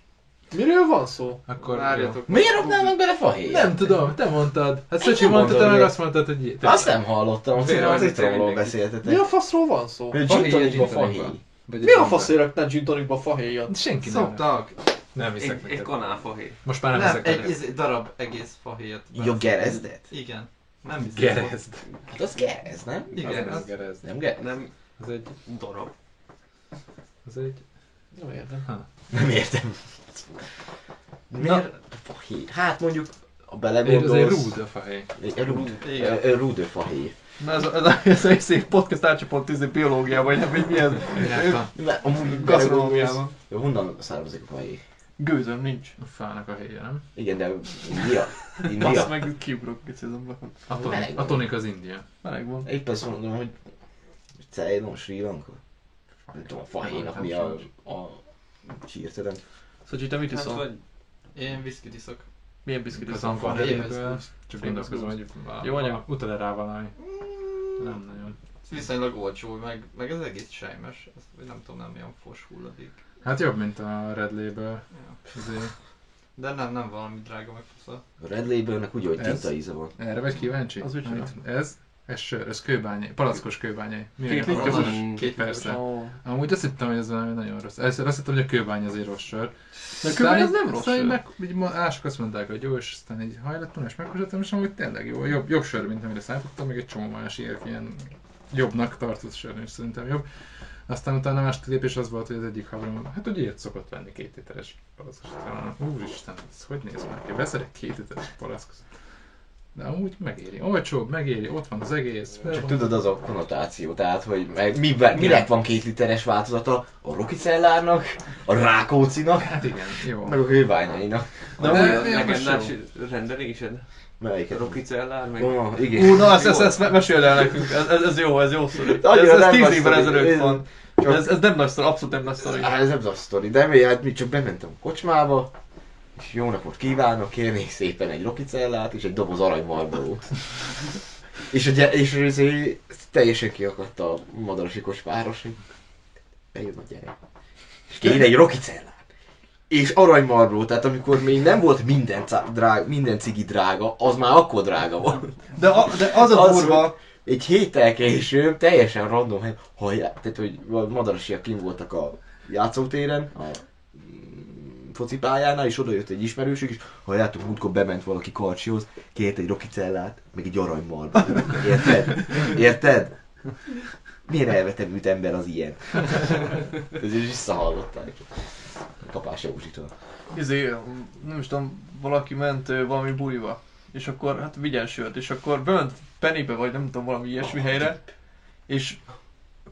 Miről van szó? Akkor Várjatok. Miért raknának bele fahéjat? Nem tudom, te mondtad. Hát Én Szöcsi nem mondta, te meg hogy- azt mondtad, hogy jé- Azt nem hallottam, citrom- a citromról beszéltetek. Mi a faszról van szó? Hogy gin tonicba fahéj. Mi a faszért raknál gin tonicba fahéjat? Senki nem. Szoktak. Nem hiszek Egy, egy kanál fahé. Most már nem Nem, hiszek egy, neked. egy darab egész fahéjat. Jó, gerezdet? Igen. Nem hiszem. Gerezd. Hát az gerez, nem? Igen, Az az, gerezd. Nem gerez? Nem Az egy... darab. Az egy... Nem értem. Nem értem. Miért? Fahéj. Hát mondjuk, a Egy, belegondolsz... az egy rúd a fahéj. Egy rúd. Igen. Ö, Rúd fahéj. Na ez, a, ez, a, ez egy szép podcast átcsoport izé biológia, vagy nem, vagy mi ez? Gasztronómiában. Honnan származik a fahéj? Gőzöm nincs. A fának a héja, nem? Igen, de India. India. meg kiugrok kicsit A tonik, a tonik az India. Meleg van. Épp azt mondom, hogy Ceylon, Sri Lanka. Nem tudom, a fahéjnak mi a, a hirtelen. Szóval te mit Hát iszol? vagy Én viszkit iszok. Milyen biszkit Az iszol? Csak gondolkozom, hogy Jó anyag? utal-e rá valami. Nem nagyon. Viszonylag olcsó, meg, meg ez egész sejmes. Ez, nem tudom, nem olyan fos hulladék. Hát jobb, mint a Red Label. Azért. De nem, nem valami drága meg fasza. A Red Labelnek úgy, hogy tinta íze van. Erre vagy kíváncsi? Az micsoda? Amit- Ez? Ez sör, ez kőbányai, palackos kőbányai. Két akarod? Két Persze. Ó. Amúgy azt hittem, hogy ez valami nagyon rossz. Először azt hittem, hogy a kőbány azért rossz sör. De kőbány az nem rossz sör. meg, így mások azt mondták, hogy jó, és aztán így hajlattam, és meghozottam, és amúgy tényleg jó. Jobb, jobb sör, mint amire számítottam, még egy csomó más ilyen, ilyen jobbnak tartott sör, és szerintem jobb. Aztán utána a második lépés az volt, hogy az egyik haverom, hát ugye ilyet szokott venni két literes palackos. Úristen, ez hogy néz meg? Én veszek két literes palackos. De amúgy megéri. Olcsóbb, megéri, ott van az egész. Csak van. tudod az a konnotáció, tehát hogy meg, mi, minek van két literes változata? A Rokicellárnak, a Rákócinak, Hát igen, jó. meg a kőbányainak. De De- de- a legendás jó. rendelésed. Melyiket? Rocky Cellár, meg... Oh, igen. Ú, na ezt, ezt, ezt meséld el nekünk, ez, ez, ez jó, ez jó sztori. Ez, ez tíz nagy évvel ezelőtt Ez- van. Csak- Ez, ez nem nagy sztori, abszolút nem nagy sztori. Á, ez nem az sztori, de mi, hát mi csak bementem a kocsmába, és jó napot kívánok, kérnék szépen egy rokicellát és egy doboz aranymarbolót. és, a gy- és ez így teljesen kiakadt a madarasi kocsmáros, hogy bejön a gyerek. És kéne egy rokicellát. És aranymarbló, tehát amikor még nem volt minden, drága, minden cigi drága, az már akkor drága volt. De, a, de az a durva, Egy héttel később, teljesen random, hely- hallják, tehát hogy madarasiak kim voltak a játszótéren, a focipályánál, és oda jött egy ismerősük, és halljátok, múltkor bement valaki karcsihoz, kért egy rokicellát, meg egy aranymarba. Érted? Érted? Milyen elvetemült ember az ilyen? Ez is visszahallották. Kapás Józsitől. izé, nem is tudom, valaki ment valami buliba, és akkor hát vigyen sört, és akkor bement Pennybe, vagy nem tudom, valami ilyesmi helyre, és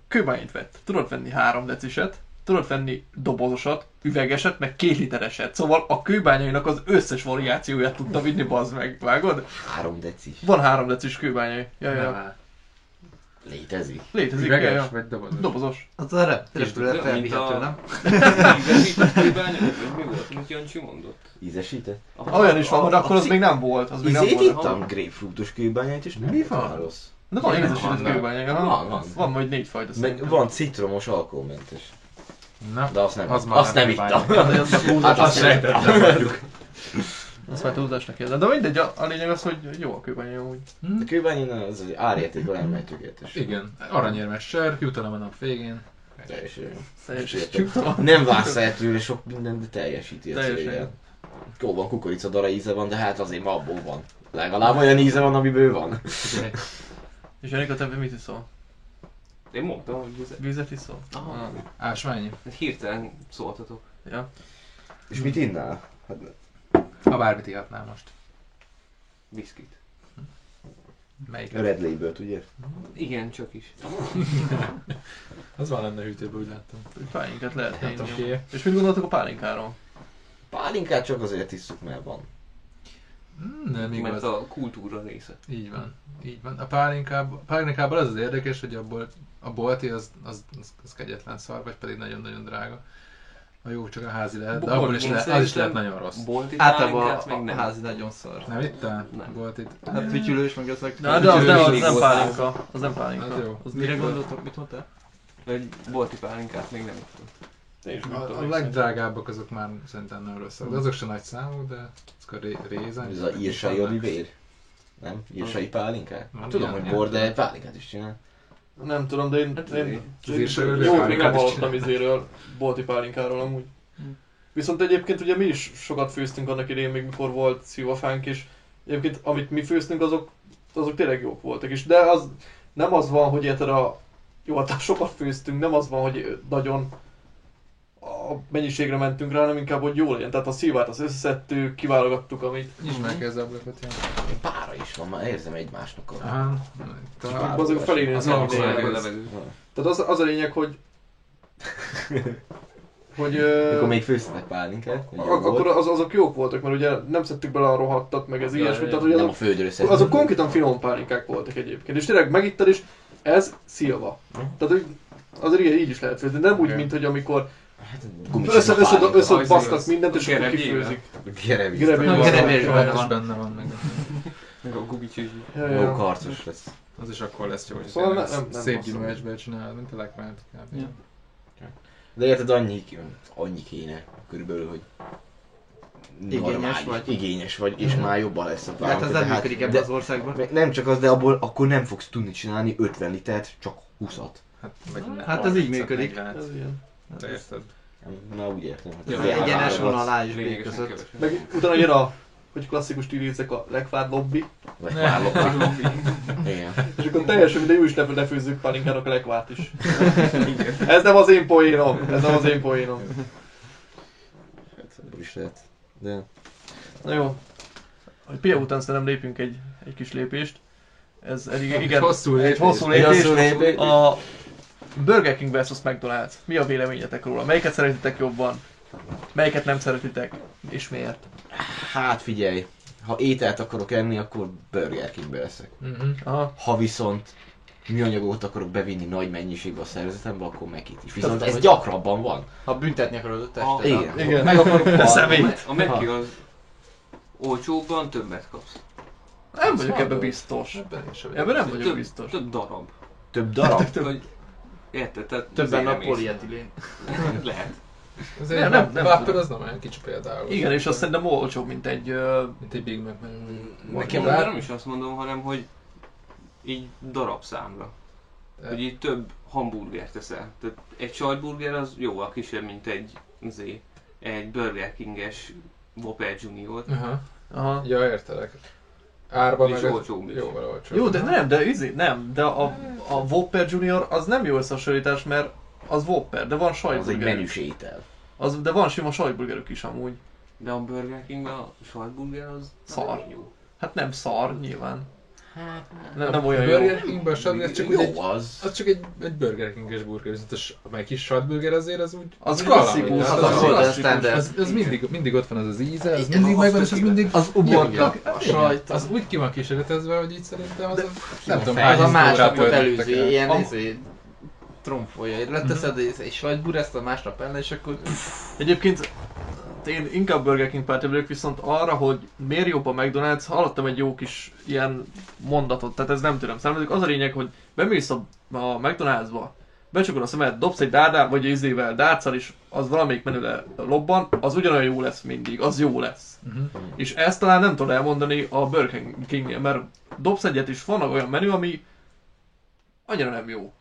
kőbányit vett. Tudod venni három deciset, tudod venni dobozosat, üvegeset, meg két litereset. Szóval a kőbányainak az összes variációját tudta vinni, bazd meg, vágod? Három decis. Van három decis kőbányai. Ja, ja. Létezik. Létezik, ja, Üveges ja. vagy dobozos? Dobozos. Az a repülőre felvihető, nem? *laughs* Ízesített kőbánya, vagy mi volt, mint Jancsi mondott? Ízesített? Aha, Olyan is van, de akkor az még nem volt. Az még nem volt. ittam grapefruitos kőbányát, és nem Mi volt rossz. De van ízesített aha. Van, van. Van majd négy fajta Meg van citromos alkoholmentes. Na, De azt nem, Az azt nem nem ittam. *laughs* Hát azt sejtettem mondjuk. *laughs* Azt már túlzásnak érzed. De mindegy, a, a lényeg az, hogy jó a kőbánya amúgy. A kőbányi az nem megy tökéletes. igen. Aranyérmes sör, jutalom a nap végén. Teljesen. Teljesen. Nem vársz el tőle sok mindent, de teljesíti a célját. Jó van, kukoricadara íze van, de hát azért ma abból van. Legalább olyan íze van, amiből van. És Janika, te mit iszol? Én mondtam, hogy vizet. Vizet iszol? Aha. Ah, Ásványi? Hirtelen szóltatok. Ja. És mit innál? Hát, Ha bármit ihatnál most. Viszkit. Melyik? Red label ugye? Igen, csak is. *laughs* Az van lenne hűtőben, úgy láttam. Pálinkát lehet Hát inni. oké. És mit gondoltok a pálinkáról? Pálinkát csak azért isszuk, mert van. Hmm, nem Mert igaz. a kultúra része. Így van. Így van. A pálinkában, pálinkában az az érdekes, hogy a, bolt, a bolti az, az, az, az kegyetlen szar, vagy pedig nagyon-nagyon drága. A jó csak a házi lehet, de abból is, én le, az is lehet nagyon rossz. Bolti Általában pálinkát a, a nem. házi nagyon szar. Nem itt a Nem. boltit? Hát fütyülős meg ezek. De, de az, de az nem volt pálinka. Az nem pálinka. Az jó. Az Mire mit gondoltok? Mit mondtál? Egy bolti pálinkát még nem is A, a legdrágábbak azok már szerintem nem rosszak, de azok sem nagy számok, de azok a ré, rézen. Ez a írsai olivér. Nem? Írsai pálinkák? Van Tudom, hogy bor, de pálinkát is csinál. Nem tudom, de én, Hát én, az én is- jó, csinál. izéről, bolti pálinkáról amúgy. Viszont egyébként ugye mi is sokat főztünk annak idején, még mikor volt szilvafánk is. Egyébként amit mi főztünk, azok, azok tényleg jók voltak is. De az nem az van, hogy érted a... Jó, hát sokat főztünk, nem az van, hogy nagyon a mennyiségre mentünk rá, hanem inkább, hogy jó legyen. Tehát a szilvát az összeszedtük, kiválogattuk, amit... Nyisd meg ezzel ilyen. Pára is van, már érzem egymásnak a... A- Azok felé Az levegő. Tehát az, az a lényeg, hogy... *laughs* hogy... Akkor Ö, még főztetek pálinkát? akkor az, azok jók voltak, mert ugye nem szedtük bele a rohadtat, meg ez ilyesmi, tehát ugye Nem a azok, földről azok konkrétan finom pálinkák voltak egyébként, és tényleg megittad is, ez szilva. Tehát hogy azért így is lehet főzni, nem úgy, mint hogy amikor Hát, össze, össze, össze, össze Az basztak mindent, és akkor kifőzik. Gerebés Az benne van. meg. Meg a gugicsizsi. Ja, Jó karcos lesz. Az is akkor lesz jó, hogy Szóval nem- nem szép gyümölcsből csinálod, mint a. Ja. De érted, annyi, annyi kéne körülbelül, hogy Igényes normális, vagy. igényes vagy, és már jobban lesz a Hát ez nem működik ebben az országban. Nem csak az, de abból akkor nem fogsz tudni csinálni 50 litert, csak 20-at. Hát, vagy Hát ez így 30-at működik. Ez ilyen. Te érted? Na úgy értem. Hát Ja, Egyenes vonal A és B között. Meg utána jön a hogy klasszikus stílézek a lekvárt lobby, párlopnak. *laughs* Igen. és akkor teljesen mindegy, úgy is lef- lefőzzük pálinkának a lekvárt is. ez nem az én poénom, ez nem az én poénom. Ebből is lehet. De Na jó. A Pia után szerintem lépjünk egy, egy kis lépést. Ez elég, Egy igen, hosszú egy lépés. hosszú Egy lépés. hosszú lépés. A Burger King vs. McDonald's. Mi a véleményetek róla? Melyiket szeretitek jobban? Melyiket nem szeretitek? És miért? hát figyelj, ha ételt akarok enni, akkor Burger Kingbe leszek. Aha. Ha viszont műanyagot akarok bevinni nagy mennyiségbe a szervezetembe, akkor megit is. Viszont ez gyakrabban van. Ha büntetni akarod a Ah, testet. Igen. Igen. Meg akarok halni. szemét. A Mekki az olcsóbban többet kapsz. Nem vagyok ebben biztos. Ebben Ebben nem vagyok Több, biztos. több darab. Több darab? Vagy, érted? Tehát Többen azért a polietilén. *laughs* Lehet. Az Nem, egy nem, nem, nem Whopper az nem olyan kicsi például. Igen, és azt szerintem olcsóbb, mint egy... Mint egy Big Mac. Nekem Bár- nem is azt mondom, hanem hogy így darabszámra. Hogy így több hamburgert teszel. Tehát egy sajtburger az jóval kisebb, mint egy, zé, egy Burger King-es Whopper Junior. Aha. Aha. Ja, értelek. Árban meg olcsóbb is. Jóval olcsóbb. Jó, de nem, de izé, nem, de a, a Whopper Junior az nem jó összehasonlítás, mert az Whopper, de van Az egy menüs étel. Az, de van sima sajtburgerük is amúgy. De a Burger Kingben a sajtburger az Szar. jó. Hát nem szar, nyilván. Nem, A nem olyan Burger jó. A shotgun, ez csak úgy egy, Jó az. az csak egy, egy Burger King-es burger, viszont a, amely kis shotburger azért az úgy... Az klasszikus, az Hát a az az, az mindig, mindig ott van az az íze, az Igen, mindig az megvan, és az mindig... Az uborka, a sajt, Az úgy ki van kísérletezve, hogy így szerintem az a, nem tudom, az a másnapot előző, el. ilyen izé, tromfolja. Leteszed egy, egy sajtbureszt a másnap ellen, és akkor Egyébként én inkább Burger King párti vagyok, viszont arra, hogy miért jobb a McDonald's, hallottam egy jó kis ilyen mondatot, tehát ez nem tőlem származik. Az a lényeg, hogy bemész a, a McDonald'sba, becsukod a szemed, dobsz egy dárdát, vagy izével, dárccal is, az valamelyik menüle lobban, az ugyanolyan jó lesz mindig, az jó lesz. Mhm. És ezt talán nem tudod elmondani a Burger King-nél, mert dobsz egyet is, vannak olyan menü, ami annyira nem jó.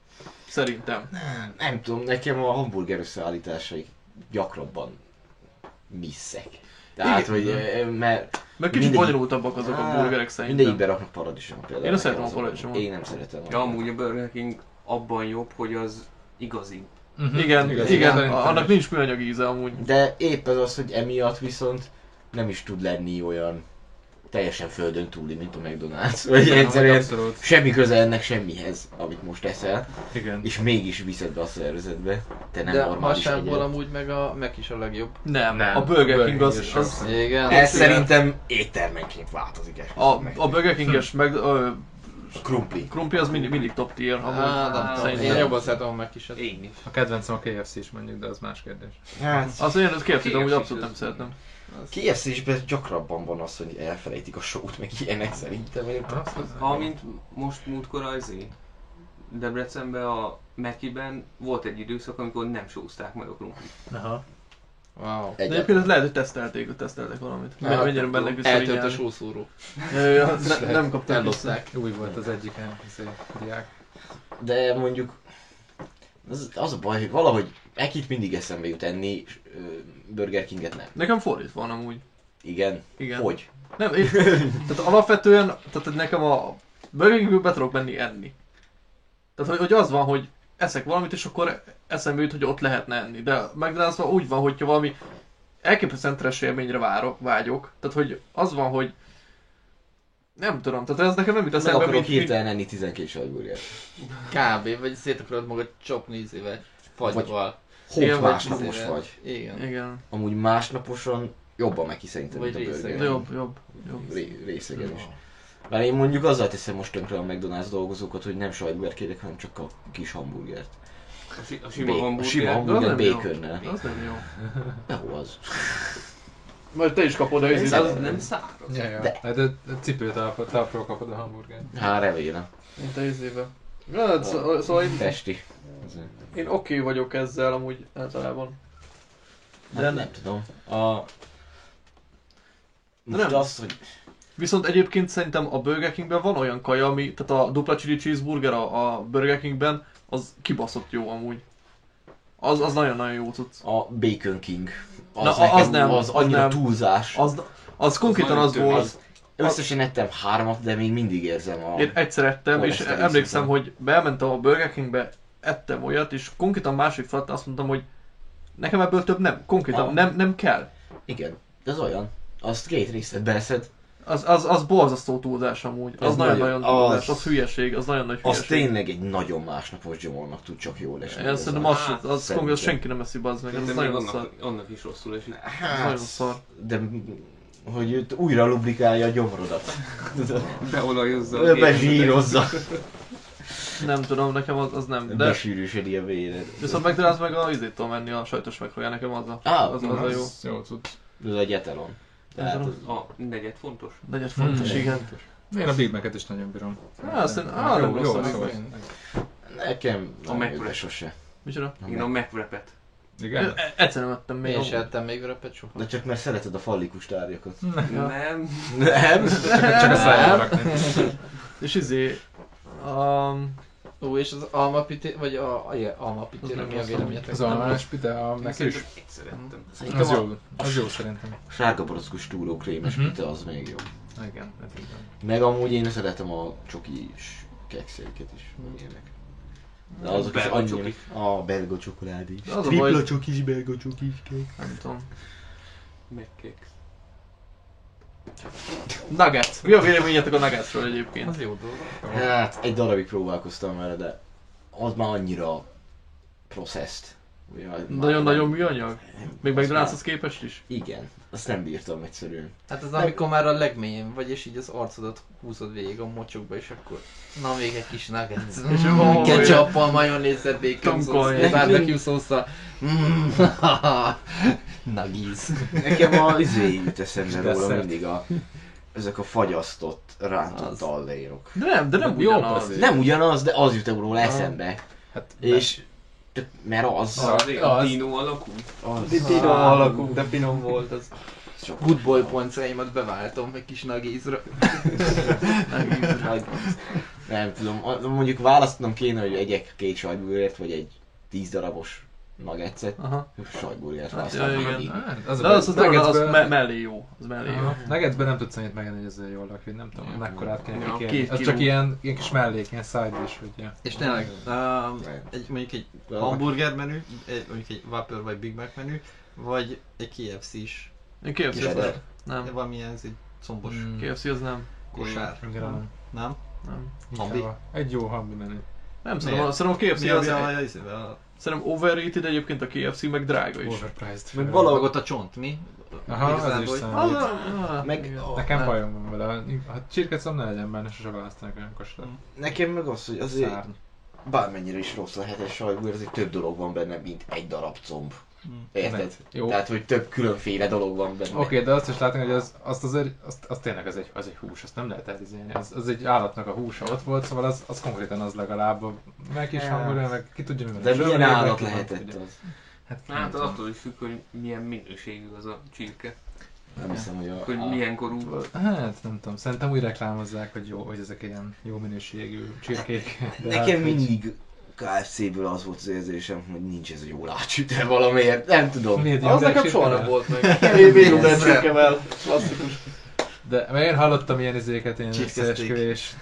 Szerintem. Nem, nem tudom, nekem a hamburger összeállításai gyakrabban misszek. Tehát, Igen. hogy, eh, mert Meg kicsit bonyolultabbak azok a burgerek szerintem. mindegyikben raknak paradicsomot például. Én azt szeretem a paradicsomot. Én nem szeretem. Ja, amúgy a Burger King abban jobb, hogy az igazi. Mhm. Igen, Igaz, igen, szerintem annak is. nincs műanyag íze amúgy. De épp ez az, hogy emiatt viszont nem is tud lenni olyan teljesen földön túli, mint a McDonald's. Vagy Igen, egyszerűen abszolút. semmi köze ennek semmihez, amit most eszel, Igen. és mégis viszed be a szervezetbe. Te nem De normális hasábból egyed. amúgy meg a Mac is a legjobb. Nem, Nem, a Burger a King az, King az Igen. Ez Igen. szerintem éttermenként változik. a, a Burger King-es meg A krumpli. krumpli az mindig, mindig top tier. amúgy. Á, nem tudom, én jobban szeretem a Mac is. Én is. A kedvencem a KFC is mondjuk, de az más kérdés. Hát, Az én az kfc amúgy abszolút nem az- szeretem. KFC-sben gyakrabban van az, hogy elfelejtik a sót, meg ilyenek szerintem. Én- Amint most múltkor az izé, Debrecenben a Mekiben volt egy időszak, amikor nem sózták meg a krumplit. Aha. Wow. De egyébként ez lehet, hogy tesztelték, hogy teszteltek valamit. Hát, Mennyire benne Eltölt a sószóró. ne, *laughs* Nem kaptam Ellopták. Új volt az egyik diák. De mondjuk az, az a baj, hogy valahogy Ekit mindig eszembe jut enni, és, ö, Burger Kinget nem. Nekem fordítva van amúgy. Igen. Igen. Hogy? Nem, én, tehát alapvetően, tehát nekem a Burger Kingből be tudok menni enni. Tehát, hogy, hogy az van, hogy eszek valamit, és akkor eszembe jut, hogy ott lehetne enni. De mcdonalds úgy van, hogyha valami elképesztően trash élményre várok, vágyok. Tehát, hogy az van, hogy nem tudom, tehát ez nekem nem jut Meg eszembe, akarok mint, mint, hirtelen enni 12 sajtburgert. Kb. Vagy szét akarod magad csapni izével. Fagyval. Hót másnapos vagy. Igen. Igen, Amúgy másnaposan jobban meg ki szerintem, Vagy mint a de jobb, jobb, jobb. Ré- részegen is. Mert én mondjuk azzal teszem most tönkre a McDonald's dolgozókat, hogy nem sajtburgert kérek, hanem csak a kis hamburgert. A, si- a sima Bé- a hamburger. sima hamburger nem jó. baconnel. Az nem jó. De hol az? Majd te is kapod a izét. Az nem száraz. Ja, ja. De- De, de, de cipőtalpról talpról kapod a hamburgert. Hát remélem. Mint a izébe. Ja, hát szó- szóval én, Pesti. én oké vagyok ezzel amúgy általában. De De nem tudom. A... Most nem. az, hogy Viszont egyébként szerintem a Burger Kingben van olyan kaja, ami, tehát a dupla chili cheeseburger a, a Burger Kingben, az kibaszott jó amúgy. Az, az nagyon-nagyon jó cucc. a Bacon King. Az, Na, nekem, az nem, az az annyira nem. túlzás. Az, az konkrétan az tömény. volt, Az- Összesen ettem hármat, de még mindig érzem a... én egyszer ettem, és emlékszem, hogy bementem a Burger Kingbe, ettem olyat, és konkrétan másik feladat azt mondtam, hogy nekem ebből több nem, konkrétan Ah. nem, nem kell. Igen, de az olyan. Azt két részlet beszed, Az, az, az borzasztó túlzás amúgy. Az Az nagyon-nagyon nagyon- túlzás, az- az hülyeség, az nagyon nagy az hülyeség. tényleg egy nagyon másnapos gyomornak tud csak jól esni. Én az szerintem a- az, Hát, az, az szerintem. konkrétan senki nem eszi bazd meg, ez még nagyon szar. annak, annak is rosszul esik. Ez Hát, nagyon szar. de hogy őt újra lubrikálja a gyomrodat. *laughs* Beolajozza. Bezsírozza. *laughs* Nem tudom, nekem az, az nem, de Besűrűsödi a véred. viszont McDonald's meg a izét tudom menni, a sajtos megrója, nekem az a, Á, az, az, a jó. Az jó cucc. Ez egy etalon. Tehát, az- A negyed fontos. Negyed fontos, Hmm. igen. Én a Big Mac-et is nagyon bírom. Á, azt én, nem rossz a Big jó. Mac. nekem A nem be sose. Micsoda? Én a McWrap-et. Igen? E- Egyszer nem ettem még. Én sem ettem még röpet soha. De csak mert szereted a fallikus tárgyakat. Ja. Nem. Nem? Csak a szájára rakni. És izé... Um, Ó, és az almapiti, vagy a, a Az almapitéről nem mi a véleményetek? Az almás pite, a Mac is. szerintem egyszer ettem. Szerintem Az a jó, az jó szerintem. sárga boroszkus túrókrémes Mhm. pite az még jó. Igen, ez így van. Meg amúgy én szeretem a csokis kekszeiket is. meg Ilyenek. De azok is annyira... A belga csokoládé. A Tripla csokis, belga csokis kek. nem tudom. McCakes. Nuggets. Mi a véleményetek a Nuggetsről egyébként? Az jó dolog. Hát, egy darabig próbálkoztam vele, de az már annyira processed. Nagyon-nagyon műanyag? Még McDonald'shoz képest is? Igen, azt nem bírtam egyszerűen. Hát az amikor már a legmélyén vagy, és így az arcodat húzod végig a mocsokba, és akkor na még egy kis nuggets. *laughs* És Mm, Ketchuppal, majonézzel, bacon szósz, barbecue szószal. Mm, *laughs* Nuggies. Nekem a izé jut eszembe róla mindig a ezek a fagyasztott, rántott allérok. De nem, de nem ugyanaz. Nem ugyanaz, de az jut róla eszembe. Hát, És te- mert az, Az, az, a az. dino alakú. az, Finom alakú, de finom volt az. csak Good boy pontjaimat beváltom egy kis nagy- *laughs* nem tudom, a- mondjuk választanom kéne, hogy egyek két sajtburgert, vagy egy tíz darabos nuggetset. Aha. Sajtburgert Hát, ja, igen. Hát, az De a az, az, az, az me- mellé jó. Az mellé jó. Aha. Nuggetsben nem tudsz annyit megenni, hogy ezzel jól lakni, nem tudom, mekkorát kell Ja, kikérni. két Az csak ilyen, ilyen kis mellék, ilyen side dish, hogy ja. És tényleg, um, egy, mondjuk egy hamburger menü, egy, mondjuk egy Whopper vagy Big Mac menü, vagy egy KFC is. Én KFC Cheddar. Nem. Valamilyen ez egy combos Mm. KFC az nem. kosár. Igen, nem. Nem? Nem. Hambi? Egy jó hambi menü. Nem szerintem, szerintem a KFC Mi az, a, a, a, szerintem overrated egyébként a KFC, meg drága is. Overpriced. Meg meg ott a csont, mi? Aha, az is számít. Ah, Meg- igen. Nekem bajom van vele. Ha csirkecom ne legyen benne, sose választanak olyan kosrat. Nekem meg az, hogy azért bármennyire is rossz lehet egy sajtburger, azért több dolog van benne, mint egy darab comb. Érted? Jó. Tehát, hogy több különféle dolog van benne. Oké, de azt is látni, hogy az, azt azért, azt, az tényleg az egy, az egy hús, azt nem lehet elizélni. Az, az egy állatnak a húsa ott volt, szóval az, az konkrétan az legalább. Meg is Ja. hangolja, meg ki tudja mi. De milyen állat lehetett az? Hát, nem Hát az tudom. attól is függ, hogy milyen minőségű az a csirke. Nem hiszem, hogy a... Hogy a- milyen korú. Hát nem tudom, szerintem úgy reklámozzák, hogy jó, hogy ezek ilyen jó minőségű csirkék. De Nekem hát, hogy- mindig KFC-ből az volt az érzésem, hogy nincs ez a jól átsütve valamiért, nem tudom. Miért Az jó, nekem soha nem volt meg. *laughs* Én még Minden egyszer. csirkevel. Klasszikus. De mert én hallottam ilyen izéket, ilyen összeesküvés,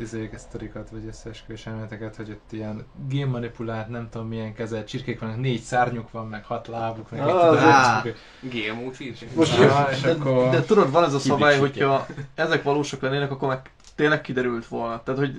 izéket, sztorikat, vagy összeesküvés elméleteket, hogy ott ilyen génmanipulált, nem tudom milyen kezelt csirkék vannak, négy szárnyuk van, meg hat lábuk, meg Ah, egy csirkék. GMO csirke. Most Ah, és de, akkor- de tudod, van ez a szabály, hogyha ezek valósak lennének, akkor meg tényleg kiderült volna. Tehát, hogy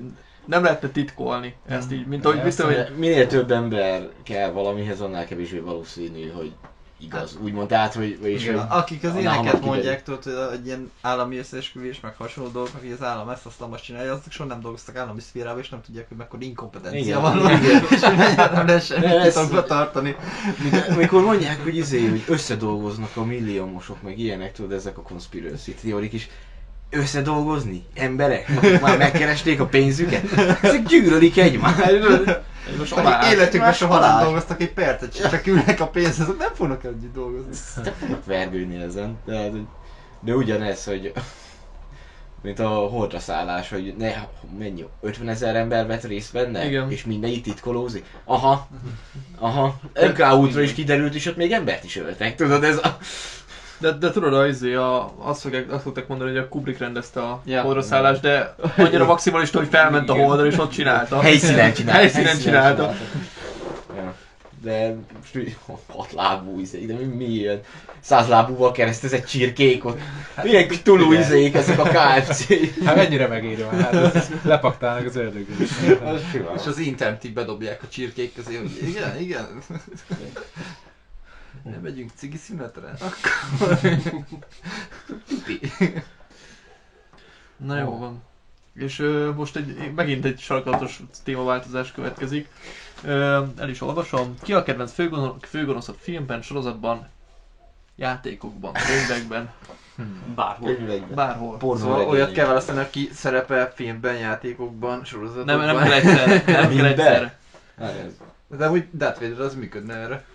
nem lehetne titkolni ezt így, mint ahogy biztos, hogy Minél több ember kell valamihez, annál kevésbé valószínű, hogy igaz. Úgymond, tehát, hogy, vagyis, Igen, hogy akik az hamarabb mondják, tudod, hogy egy ilyen állami összeesküvés, meg hasonló dolgok, hogy az állam ezt azt azt csinálja, azok soha nem dolgoztak állami szférában, és nem tudják, hogy mekkora inkompetencia Igen, van, igen. *laughs* és nem lehet semmit tartani. Mint amikor mondják, hogy izé, hogy összedolgoznak a milliómosok, meg ilyenek, tudod, ezek a conspiracy teórik is. Összedolgozni? Emberek? Akik már megkeresték a pénzüket? Ezek gyűlölik egymást. most alá életükben soha nem halál. dolgoztak egy percet, sem, csak ülnek a pénzt, azok nem fognak együtt dolgozni. Nem fognak vergődni ezen. De, de ugyanez, hogy *laughs* mint a holdra szállás, hogy ne, mennyi, 50 ezer ember vett részt benne? Igen. És mindenki titkolózik? Aha, aha. MK útra is kiderült, és ott még embert is öltek, tudod, ez a... De, de tudod, az, izé, a, azt, fogják, azt fogták mondani, hogy a Kubrick rendezte a Ja. holdra szállást, de annyira maximalista, hogy felment a holdra és ott csinálta. Helyszínen csinálta. Helyszínen csinálta. Ja. De hat lábú izék, de mi, mi ilyen százlábúval keresztezett csirkék ott. Milyen kis tulú izék ezek a KFC. Hát mennyire megéri van, hát lepaktálnak az ördögön. És az internetig bedobják a csirkék közé, hogy igen, igen. Nem megyünk cigi szünetre? Akkor... Na jó van. És ö, most egy, megint egy sarkalatos témaváltozás következik. Ö, el is olvasom. Ki a kedvenc főgonosz, főgonoszod filmben, sorozatban, játékokban, könyvekben, Bárhol. Könyvekben. bárhol. Pornó Szóval olyat kell választani, aki szerepel filmben, játékokban, sorozatokban. Nem, nem kell egyszerre. Nem kell egyszerre. Hát De úgy Darth Vader az működne erre.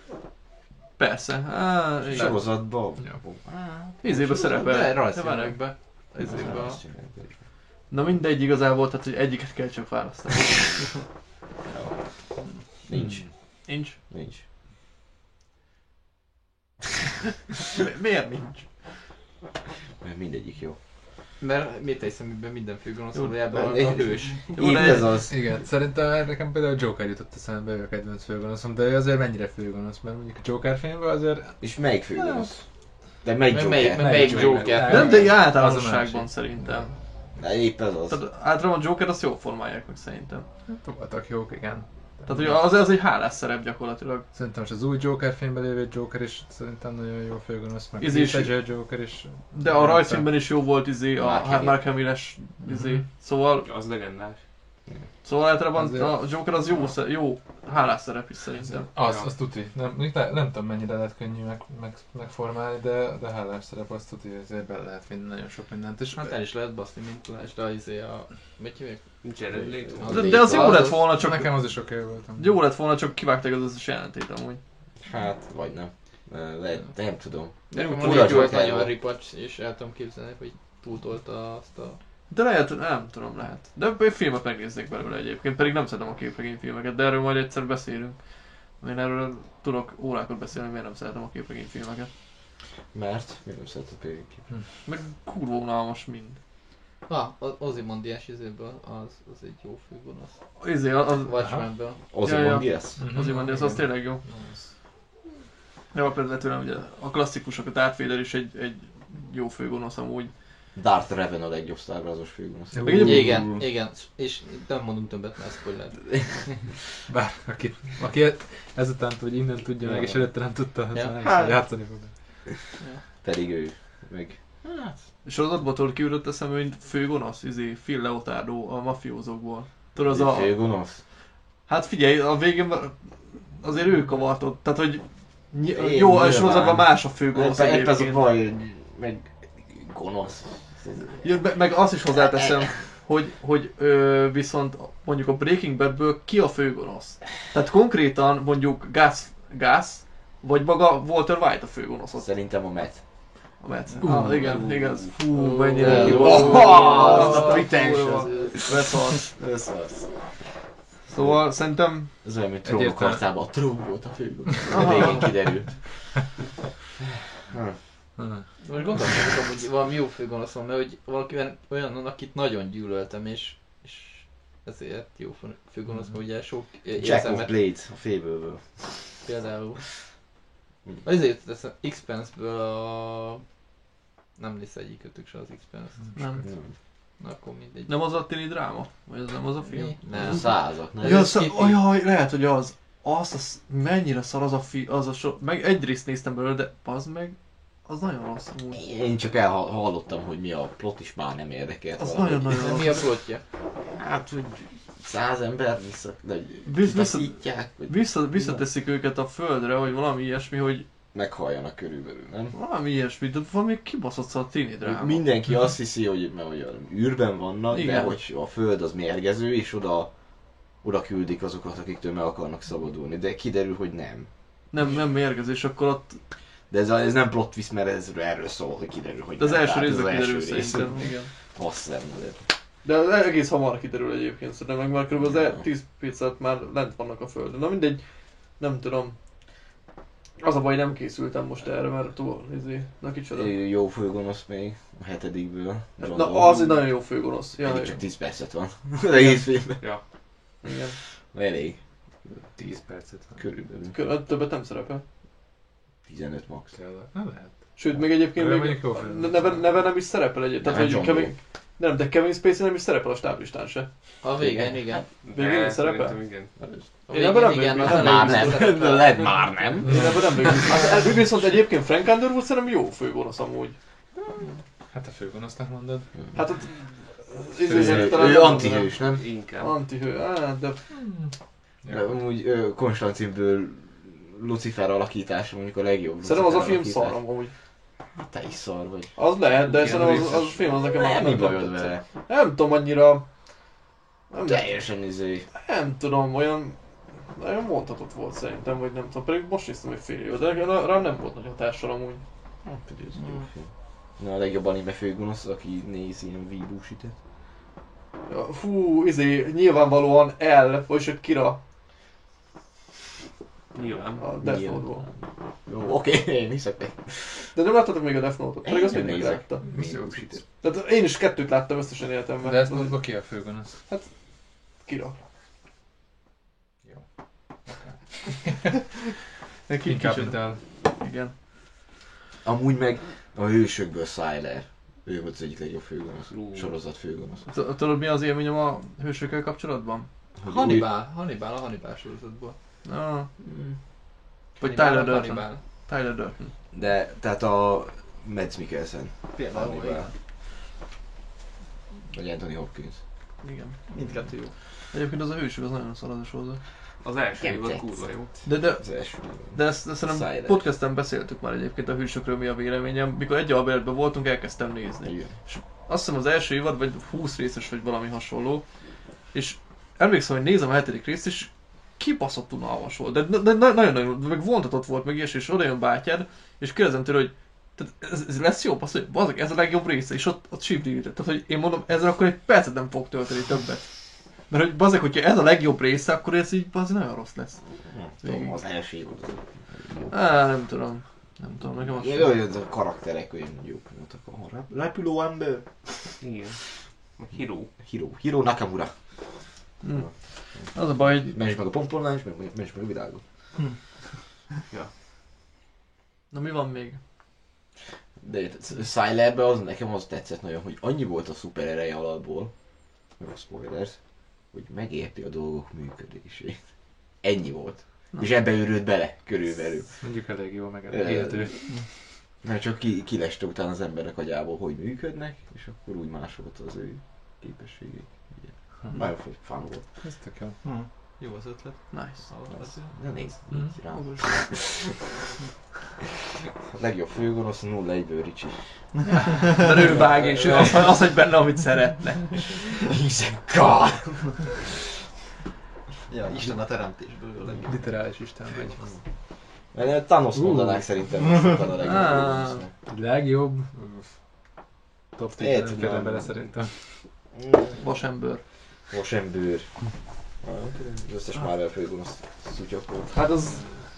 Persze. Á, igen. Sorozatban. Izébe szerepel. De De várj. rajzfilmekben. Izébe a- Na mindegy igazából, tehát hogy egyiket kell csak választani. *laughs* Nincs. Nincs. Nincs. *laughs* Mi- Miért nincs? Mert mindegyik jó. Mert miért hiszem, hogy minden főgonosz Jó, valójában a, hős. Jó, Így de- ez az. Igen, szerintem nekem például a Joker jutott eszembe, ő a kedvenc főgonoszom, de ő azért mennyire főgonosz, mert mondjuk a Joker filmben azért És melyik főgonosz? De melyik Mely- Joker? mely- melyik Joker? Joker? Nem, de általánosságban szerintem. De épp ez az. Tehát általában a Joker azt jól formálják meg szerintem. voltak jók, igen. Tehát hogy az, az egy hálás szerep gyakorlatilag. Szerintem most az új Joker filmben lévő Joker is szerintem nagyon jó főgonosz, meg Ez a is- Ledger Joker is. De a rajzfilmben is jó volt izé, a Mark Hamill. Mark Hamill-es izé. Mhm. Szóval, Az legendás. Szóval általában Azért- a Joker az jó, sze- jó hálás szerep is szerintem. Az, az tuti. Nem, még ne, nem tudom mennyire lehet könnyű meg, meg, megformálni, de, de hálás szerep az tuti, hogy azért bele lehet vinni nagyon sok mindent. És Hát el is lehet baszni, mint lásd, de izé a... Mit hívják? Jared Leto. De, de az jó lett volna, csak nekem az is oké voltam. jó lett volna, csak kivágták az összes jelentét amúgy. Hát, vagy nem. Lehet, nem tudom. Volt Joker nagyon ripacs, és el tudom képzelni, hogy túltolta azt a... De lehet, nem tudom, lehet. De egy filmet megnéznék belőle egyébként, pedig nem szeretem a képregényfilmeket, de erről majd egyszer beszélünk. Én erről tudok órákat beszélni, miért nem szeretem a képregényfilmeket. Mert? Miért nem szeretett például Meg kurva unalmas mind. Ah, az Ozymandias izéből, az, az egy jó főgonosz. Izé, az, az, Watchmenből. Ozymandias? Mhm. az, Igen. tényleg jó. De alapvetően ugye a klasszikusokat átvédel is egy, egy jó főgonosz amúgy. Darth Revan a legjobb Star Wars-os egyébként- Igen, igen, és nem mondunk többet, mert spoiler. *laughs* Bár aki, aki ezután vagy innen tudja meg, és előtte nem tudta, Ja. nem Hát. hát. játszani fog. Pedig ő. Meg És az adbatól kiürött eszembe, hogy főgonosz, izé, Phil Leotardo a mafiózókból. Tudod, az a... főgonosz. Hát figyelj, a végén azért ő kavartott, tehát hogy ny- Én jó, a nyilván. sorozatban más a főgonosz Épp épp ez a egyébként. baj, hogy meg gonosz. Ja, me- meg azt is hozzáteszem, hogy, hogy ö, viszont mondjuk a Breaking Badből ki a főgonosz. Tehát konkrétan mondjuk Gus, Gus vagy maga Walter White a főgonosz ott. Szerintem a Matt. A Metsz. Ah, igen, igaz. Fú, Uh, mennyire uh, jó. uh, Az a uh, pretentious. uh. Ez az. Szóval szerintem Ez olyan, mint trónok harcában a trón volt a főgonosz. Végén kiderült. Most gondolkodok, hogy valami jó főgonosz van, mert hogy valakivel olyan, akit nagyon gyűlöltem, és, és ezért jó fő- főgonosz, mert ugye sok Jack of Blades a félből. például. Ezért teszem X-Pense-ből a... Nem lesz egyikőtük se az X-Pense. nem. Na akkor mindegy. Nem az a tini dráma? Vagy az nem az a film? Mi? Nem. A Nem. százak, nem? Ja, Kitty. ajaj, lehet, hogy az. Azt, az mennyire szar az a fi, az a so, meg egy részt néztem belőle, de az meg, az nagyon rossz amúgy. Én csak elhallottam, hogy mi a plot is már nem érdekelt. Az valahogy. nagyon-nagyon De Mi a plotja? Hát, hogy száz ember vissza, de Visz- vissza- vissza, vagy Vissza, visszateszik őket a földre, vagy valami ilyesmi, hogy meghalljanak körülbelül, nem? valami ilyesmi, de valami kibaszott szar tini dráma. Mindenki azt hiszi, hogy, mert, hogy a űrben vannak, Igen. de hogy a föld az mérgező, és oda, oda küldik azokat, akiktől meg akarnak szabadulni, de kiderül, hogy nem. Nem, nem mérgezés, akkor ott De ez, a, ez nem plot twist, mert ez erről szól, hogy kiderül, hogy de az nem. első ez részben kiderül rész. szerintem. Igen. Azt szenvedett. De az egész hamar kiderül egyébként, szerintem meg már kb. az Ja. el- 10 percet már lent vannak a földön. Na mindegy, nem tudom. Az a baj, nem készültem most erre, mert túl, izé, na kicsoda. Jó főgonosz még a hetedikből. John Na, az egy nagyon jó főgonosz. Ja, csak 10 percet van. *laughs* Az egész filmben. Ja. Igen. Elég. 10 percet van. Körülbelül. Kö- Többet nem szerepel. 15 max. Nem lehet. Sőt, még egyébként Ő még neve, neve nem is szerepel egyébként. Tehát, Hát hogy Kevin, nem, de Kevin Spacey nem is szerepel a stáblistán se. A végén, igen. Végén De szerepel? igen. Én ebben nem igen, biztos. Már nem. szerepel. Lehet már nem. Én ebben nem vagyok. Hát, viszont egyébként Frank Underwood szerintem jó főgonosz amúgy. Hát a főgonosznak mondod. Hát ott... Ő, izé, nem antihős, nem? Inkább. Antihő, de De Amúgy Konstantinből Lucifer alakítása mondjuk a legjobb. szerintem az a film szar amúgy. Hát te is szar vagy. Az lehet, de Igen, szerintem az, az a film az nekem Nem, nem bajod vele? Nem tudom annyira... Nem, Teljesen izé. nem tudom, olyan... Nagyon mondhatott volt szerintem, vagy nem tudom, pedig most néztem egy fél éve, de rám nem volt nagy hatással amúgy. Hát pedig ez egy jó film. Na a legjobb anime főgonosz, aki néz ilyen víbúsitet. Ja, Fú, izé, nyilvánvalóan el, vagyis hogy kira Nyilván. a Death. Note-ból. Jó, oké, én hiszek neki. De nem láttatok még a Death Note-ot? Pedig azt mindenki látta. Tehát én is kettőt láttam összesen életemben. De ezt mondva ki a főgonosz? Kira. Jó. Neki Inkább, mint a... Igen. Amúgy meg a hősökből Syler. Ő volt az egyik legjobb főgonosz. Sorozat főgonosz. Tudod mi az élményem a hősökkel kapcsolatban? Hannibal, Hannibal a Hannibal sorozatból. Ah, vagy Hannibal, Tyler Durden. Tyler Durden. De, tehát a Mads Mikkelsen. Például, igen. Vagy Anthony Hopkins. Igen. Mindkettő jó. Egyébként az a hősök az nagyon szar az a sorozat. Az első évad Kemtec. kurva jó. De, de, Az első. de ezt, ezt szerintem podcasten beszéltük már egyébként a hősökről mi a véleményem. Mikor egy Albertben voltunk, elkezdtem nézni. Igen. Azt hiszem az első évad, vagy 20 részes, vagy valami hasonló. És emlékszem, hogy nézem a hetedik részt, és kibaszott unalmas volt. De, de, de nagyon-nagyon, meg vontatott volt meg ilyesmi, és oda jön bátyád, és kérdezem tőle, hogy tehát ez, ez, lesz jó, passz, hogy bazeg, ez a legjobb része, és ott, ott shift Tehát, hogy én mondom, ezzel akkor egy percet nem fog tölteni többet. Mert hogy bazeg, hogyha ez a legjobb része, akkor ez így bazeg nagyon rossz lesz. Nem tudom, az első az jó. Á, nem tudom. Nem tudom, nekem az... Ilyen olyan a karakterek olyan jók voltak. A rep- repülő ember. Igen. Hiro. Hiro. Hiro Nakamura. Hm. Az a baj, hogy Menj meg a pompolnál, és menj meg a világot. Na mi van még? De érted, Sylarbe az nekem az tetszett nagyon, hogy annyi volt a szuper ereje alapból, meg a spoilers, hogy megérti a dolgok működését. Ennyi volt. És ebbe őrült bele, körülbelül. Mondjuk elég jó meg Ö, értő. Mert csak ki, kileste utána az emberek agyából, hogy működnek, és akkor úgy más volt az ő képességek. Ugye. Nagyon fun volt. Ez tök jó. Hm. Jó az ötlet. Nice. Alapvetően. Na nézd, Mhm. A legjobb főgonosz 0-1-ből Ricsi. *laughs* De ő vág, és ő az, az, hogy benne, amit szeretne. He's a god! Ja, Isten a teremtésből a legjobb. Literális Isten megy. Mert Thanos mondanák szerintem most sokan a legjobb Ah. Legjobb. Top 10 Érted, férjen nem. bele szerintem. Vasembőr. Vasembőr. Az összes Marvel főgonosz szutyok volt. Hát az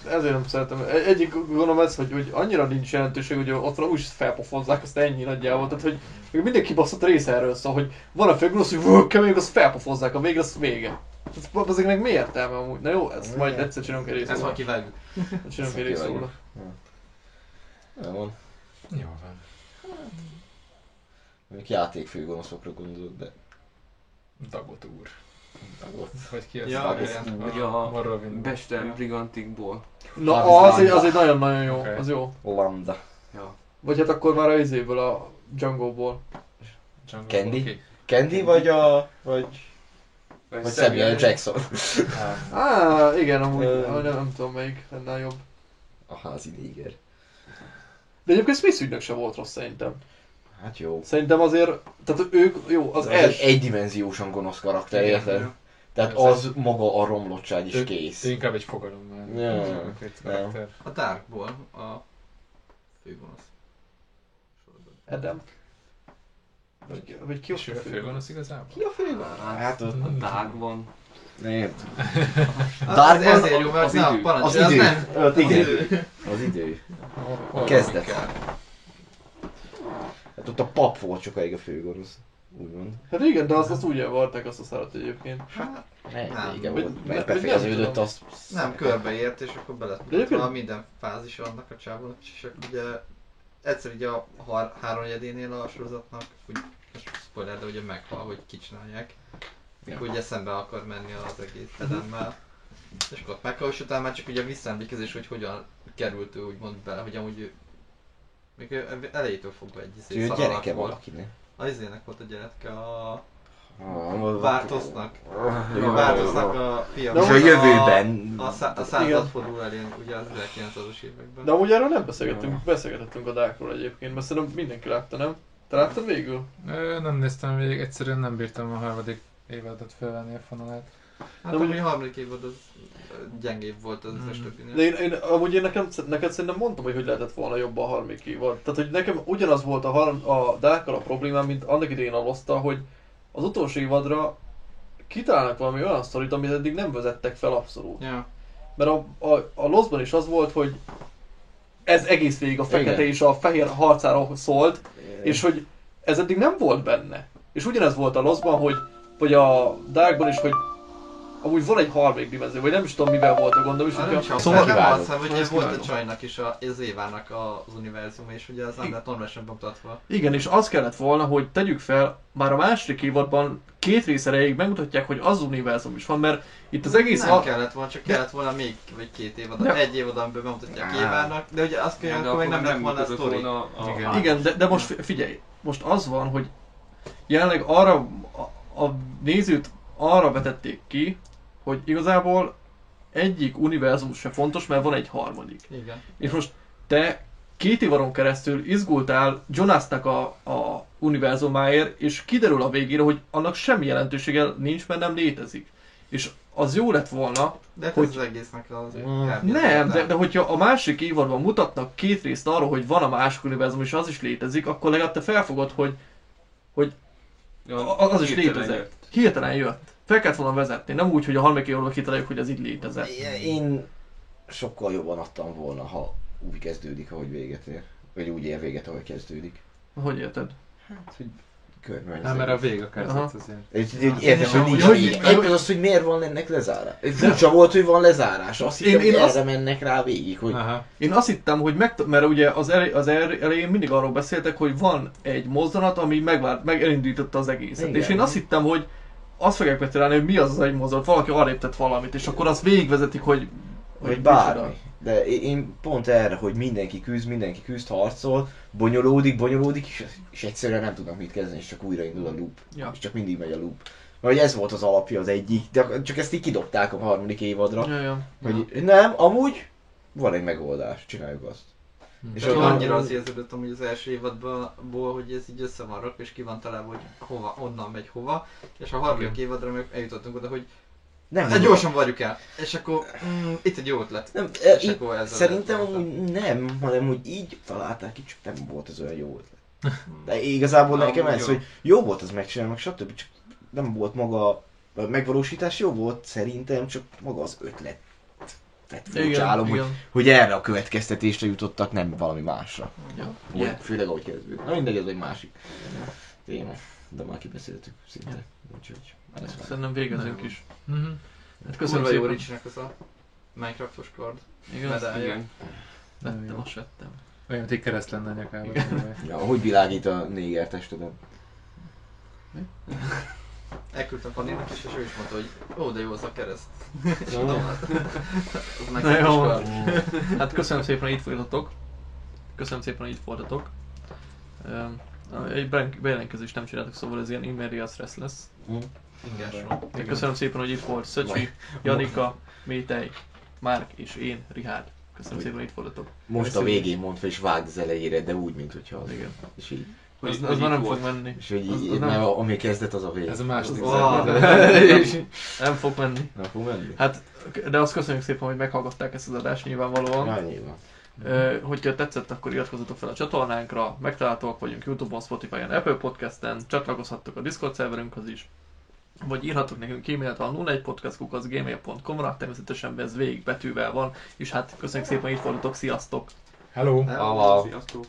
ezért nem szeretem. Egy- Egyik gondolom ez, hogy, hogy annyira nincs jelentőség, hogy ott úgy felpofozzák, azt ennyi nagyjából. Tehát, hogy még mindig kibaszott rész erről szól, hogy van a főgonosz, hogy vö, kemény, azt felpofozzák, a végre az vége. Ez, ezeknek mi értelme amúgy? Na jó, ezt majd egyszer csinálunk egy részt Ezt majd kivágjuk. Csinálunk egy részt róla. Nem van. Jó van. Mondjuk játékfőgonoszokra gondolok, de... Dagot úr. Dagot. Vagy ki az? Ja, Dagot úr. A Morrowind. Bester Brigantikból. Na, az egy, Landa. az egy nagyon-nagyon jó, Oké. az jó. Lambda. Ja. Vagy hát akkor már a izéből, a Django-ból. Jungle Candy? Candy vagy a... vagy... Vagy Samuel Jackson. Á, igen, amúgy, nem, nem tudom melyik lenne a jobb. A házi néger. De egyébként Smith ügynök sem volt rossz szerintem. Hát jó. Szerintem azért, tehát ők, jó, az Az egy első... egydimenziós gonosz karakter, érted? Tehát Persze. az maga a romlottság is Ő- kész. ő inkább egy fogalom már. Ja. Konkrét karakter. A Darkból a főgonosz. Adam. Vagy, vagy ki a a főgonosz igazából? Ki a főgonosz? Hát ott... A Darkban. Nem. Az, *laughs* Darkban az ezért jó, mert az nem, idő. Az az idő. nem. Ott Az igen. idő. Az idő. Hol- kezdet. Kell? Hát ott a pap volt sokáig a főgonosz. Úgymond. Hát igen, de azt, azt úgy elvarták azt a szarat egyébként. Hát, Nem, Nem. régen Vagy- volt. Mert befejeződött azt. Nem, körbeért, és akkor bele minden fázis annak a csávónak, és akkor ugye egyszer ugye a har- háromnegyedénél a sorozatnak, úgy, most spoiler, de ugye meghal, hogy kicsinálják. Ja. Ugye szembe akar menni az egész Edemmel. És akkor meghal, és utána már csak ugye visszaemlékezés, hogy hogyan került ő úgymond bele, hogy amúgy még elejétől fogva egy izé Ő gyereke volt. valakinek. Az izének volt a gyereke, a Ah, Bártosznak. Jó, Bártosznak a fia. És a jövőben. A, a, szá- a századforduló elén, ugye az 1900-as években. De amúgy erről nem beszélgettünk, beszélgetettünk a Darkról egyébként, mert szerintem mindenki látta, nem? Te láttad végül? Ö, Nem néztem végig, egyszerűen nem bírtam a harmadik évadot felvenni a fonalát. Hát De amúgy úgy- a harmadik évad az gyengébb volt az összes Mm. többinél. De én, én amúgy én nekem, neked szerintem mondtam, hogy hogy lehetett volna jobb a harmadik évad. Tehát, hogy nekem ugyanaz volt a, har- a Darkkal a problémám, mint annak idején a Losta, hogy az utolsó évadra kitalálnak valami olyan sztorit, amit eddig nem vezettek fel abszolút. Ja. Mert a, a, a Lostban is az volt, hogy ez egész végig a fekete Igen. és a fehér harcáról szólt, és hogy ez eddig nem volt benne. És ugyanez volt a Lostban, hogy, vagy a Darkban is, hogy amúgy van egy harmadik dimenzió, vagy nem is tudom mivel volt a gondom, és Ah, hogy nem csak, szóval, nem kiváló. az, hanem hogy Ez volt a csajnak is a, az Évának a- az univerzum, és ugye az nem lett normálisan bemutatva. Igen, és az kellett volna, hogy tegyük fel, már a második évadban két rész erejéig megmutatják, hogy az univerzum is van, mert itt az egész... nem a... kellett volna, csak kellett volna még vagy két évad, De- egy évad, amiben bemutatják. Évának, de ugye azt kell, akkor még akkor nem lett volna a sztori. Igen. de, de most fi- figyelj, most az van, hogy jelenleg arra a, a nézőt arra vetették ki, hogy igazából egyik univerzum se fontos, mert van egy harmadik. Igen. És most te két évadon keresztül izgultál Jonasnak a, a univerzumáért, és kiderül a végére, hogy annak semmi jelentősége nincs, mert nem létezik. És az jó lett volna, De hát Hogy- ez az egésznek az Mm. nem, de, de hogyha a másik évadban mutatnak két részt arról, hogy van a másik univerzum, és az is létezik, akkor legalább te felfogod, hogy Ja, a- az is létezik. jött. Hirtelen jött. Fel kellett volna vezetni, nem úgy, hogy a harmadik évadban kitaláljuk, hogy ez így létezett. Én sokkal jobban adtam volna, ha úgy kezdődik, ahogy véget ér. Vagy úgy ér véget, ahogy kezdődik. Hogy érted? Hát, hogy körbe Hát mert a vég a kezdet Aha. az ilyen. És így értem, hogy nincs Hogy- vége. Egy az, hogy miért van ennek lezárás. Furcsa volt, hogy van lezárás. Azt Én- hittem, hogy én erre azt- mennek rá végig, hogy Aha. Én azt hittem, hogy meg, mert ugye az, elej, az el- elején mindig arról beszéltek, hogy van egy mozzanat, ami megvált, meg elindította az egészet. Igen. És én azt hittem, hogy azt fogják betalálni, hogy mi az az egy mozzanat, valaki arrébb tett valamit, és akkor azt végigvezetik, hogy, Vagy micsoda. bármi. De én- pont erre, hogy mindenki küzd, mindenki küzd, harcol, bonyolódik, bonyolódik, és, és egyszerűen nem tudnak mit kezdeni, és csak újraindul a loop. Ja. És csak mindig megy a loop. Vagy ez volt az alapja az egyik, de ak- csak ezt így kidobták a harmadik évadra. Ja, ja. Hogy nem, amúgy van egy megoldás, csináljuk azt. És És akkor- annyira az érződött amúgy az első évadból, hogy ez így össze van rakva, és ki van találva, hogy hova, onnan megy hova. És a harmadik évadra meg eljutottunk oda, hogy Nem, hát gyorsan varjuk el. És akkor mm, itt egy jó ötlet. nem e, És így, akkor ez szerintem amúgy nem, hanem úgy így találták ki, csak nem volt ez olyan jó ötlet. De igazából Na, nekem ez, jó. hogy jó volt az megcsinálni, meg stb. Csak nem volt maga a megvalósítás jó volt szerintem, csak maga az ötlet. Tehát furcsálom, hogy, igen. hogy erre a következtetésre jutottak, nem valami másra. Ja. Yeah. Főleg ahogy kezdődött. Na mindegy, ez egy másik téma. De már kibeszéltük szinte. Úgyhogy ez. Szerintem végezünk is. Mhm. Hát Köszönöm köszönöm a jó. Ricsnek az a Minecraftos kard. Igen, Medálja. Igen. vettem, azt vettem. Olyan, mint egy kereszt lenne a nyakában. Ja, hogy világít a néger testeden? Elküldtem Faninak is, és ő is mondta, hogy ó, de jó az a kereszt. *laughs* Na, Az Na Minecraftos jó. *laughs* Hát köszönöm szépen, hogy itt voltatok. Köszönöm szépen, hogy itt voltatok. Egy bejelent- bejelentkezést nem csináltak, szóval ez ilyen immediate rest lesz. Ingásról. Én Köszönöm szépen, hogy itt volt Szöcsi, Janika, Métej, Márk és én, Rihárd. Köszönöm szépen, hogy itt voltatok. Most a végén mondta, és vágd az elejére, de úgy, mint hogyha az. Igen. És így. Hogy- Az, hogy az már nem volt. fog menni. És hogy Az- így, az nem- mert ami kezdett, az a vég. Ez a második szegment. nem fog menni. Nem fog menni? Hát, de azt köszönjük szépen, hogy meghallgatták ezt az adást nyilvánvalóan. Ja, nyilván. Ö, Hogyha tetszett, akkor iratkozzatok fel a csatornánkra, megtalálhatóak vagyunk Youtube-on, Spotify-on, Apple Podcast-en, csatlakozhattok a Discord szerverünkhöz is, vagy írhatok nekünk e-mailt a 01podcastkukacgmail.com-ra, természetesen ez végig betűvel van, és hát köszönjük szépen, hogy itt voltatok, sziasztok! Hello! Hello. Sziasztok!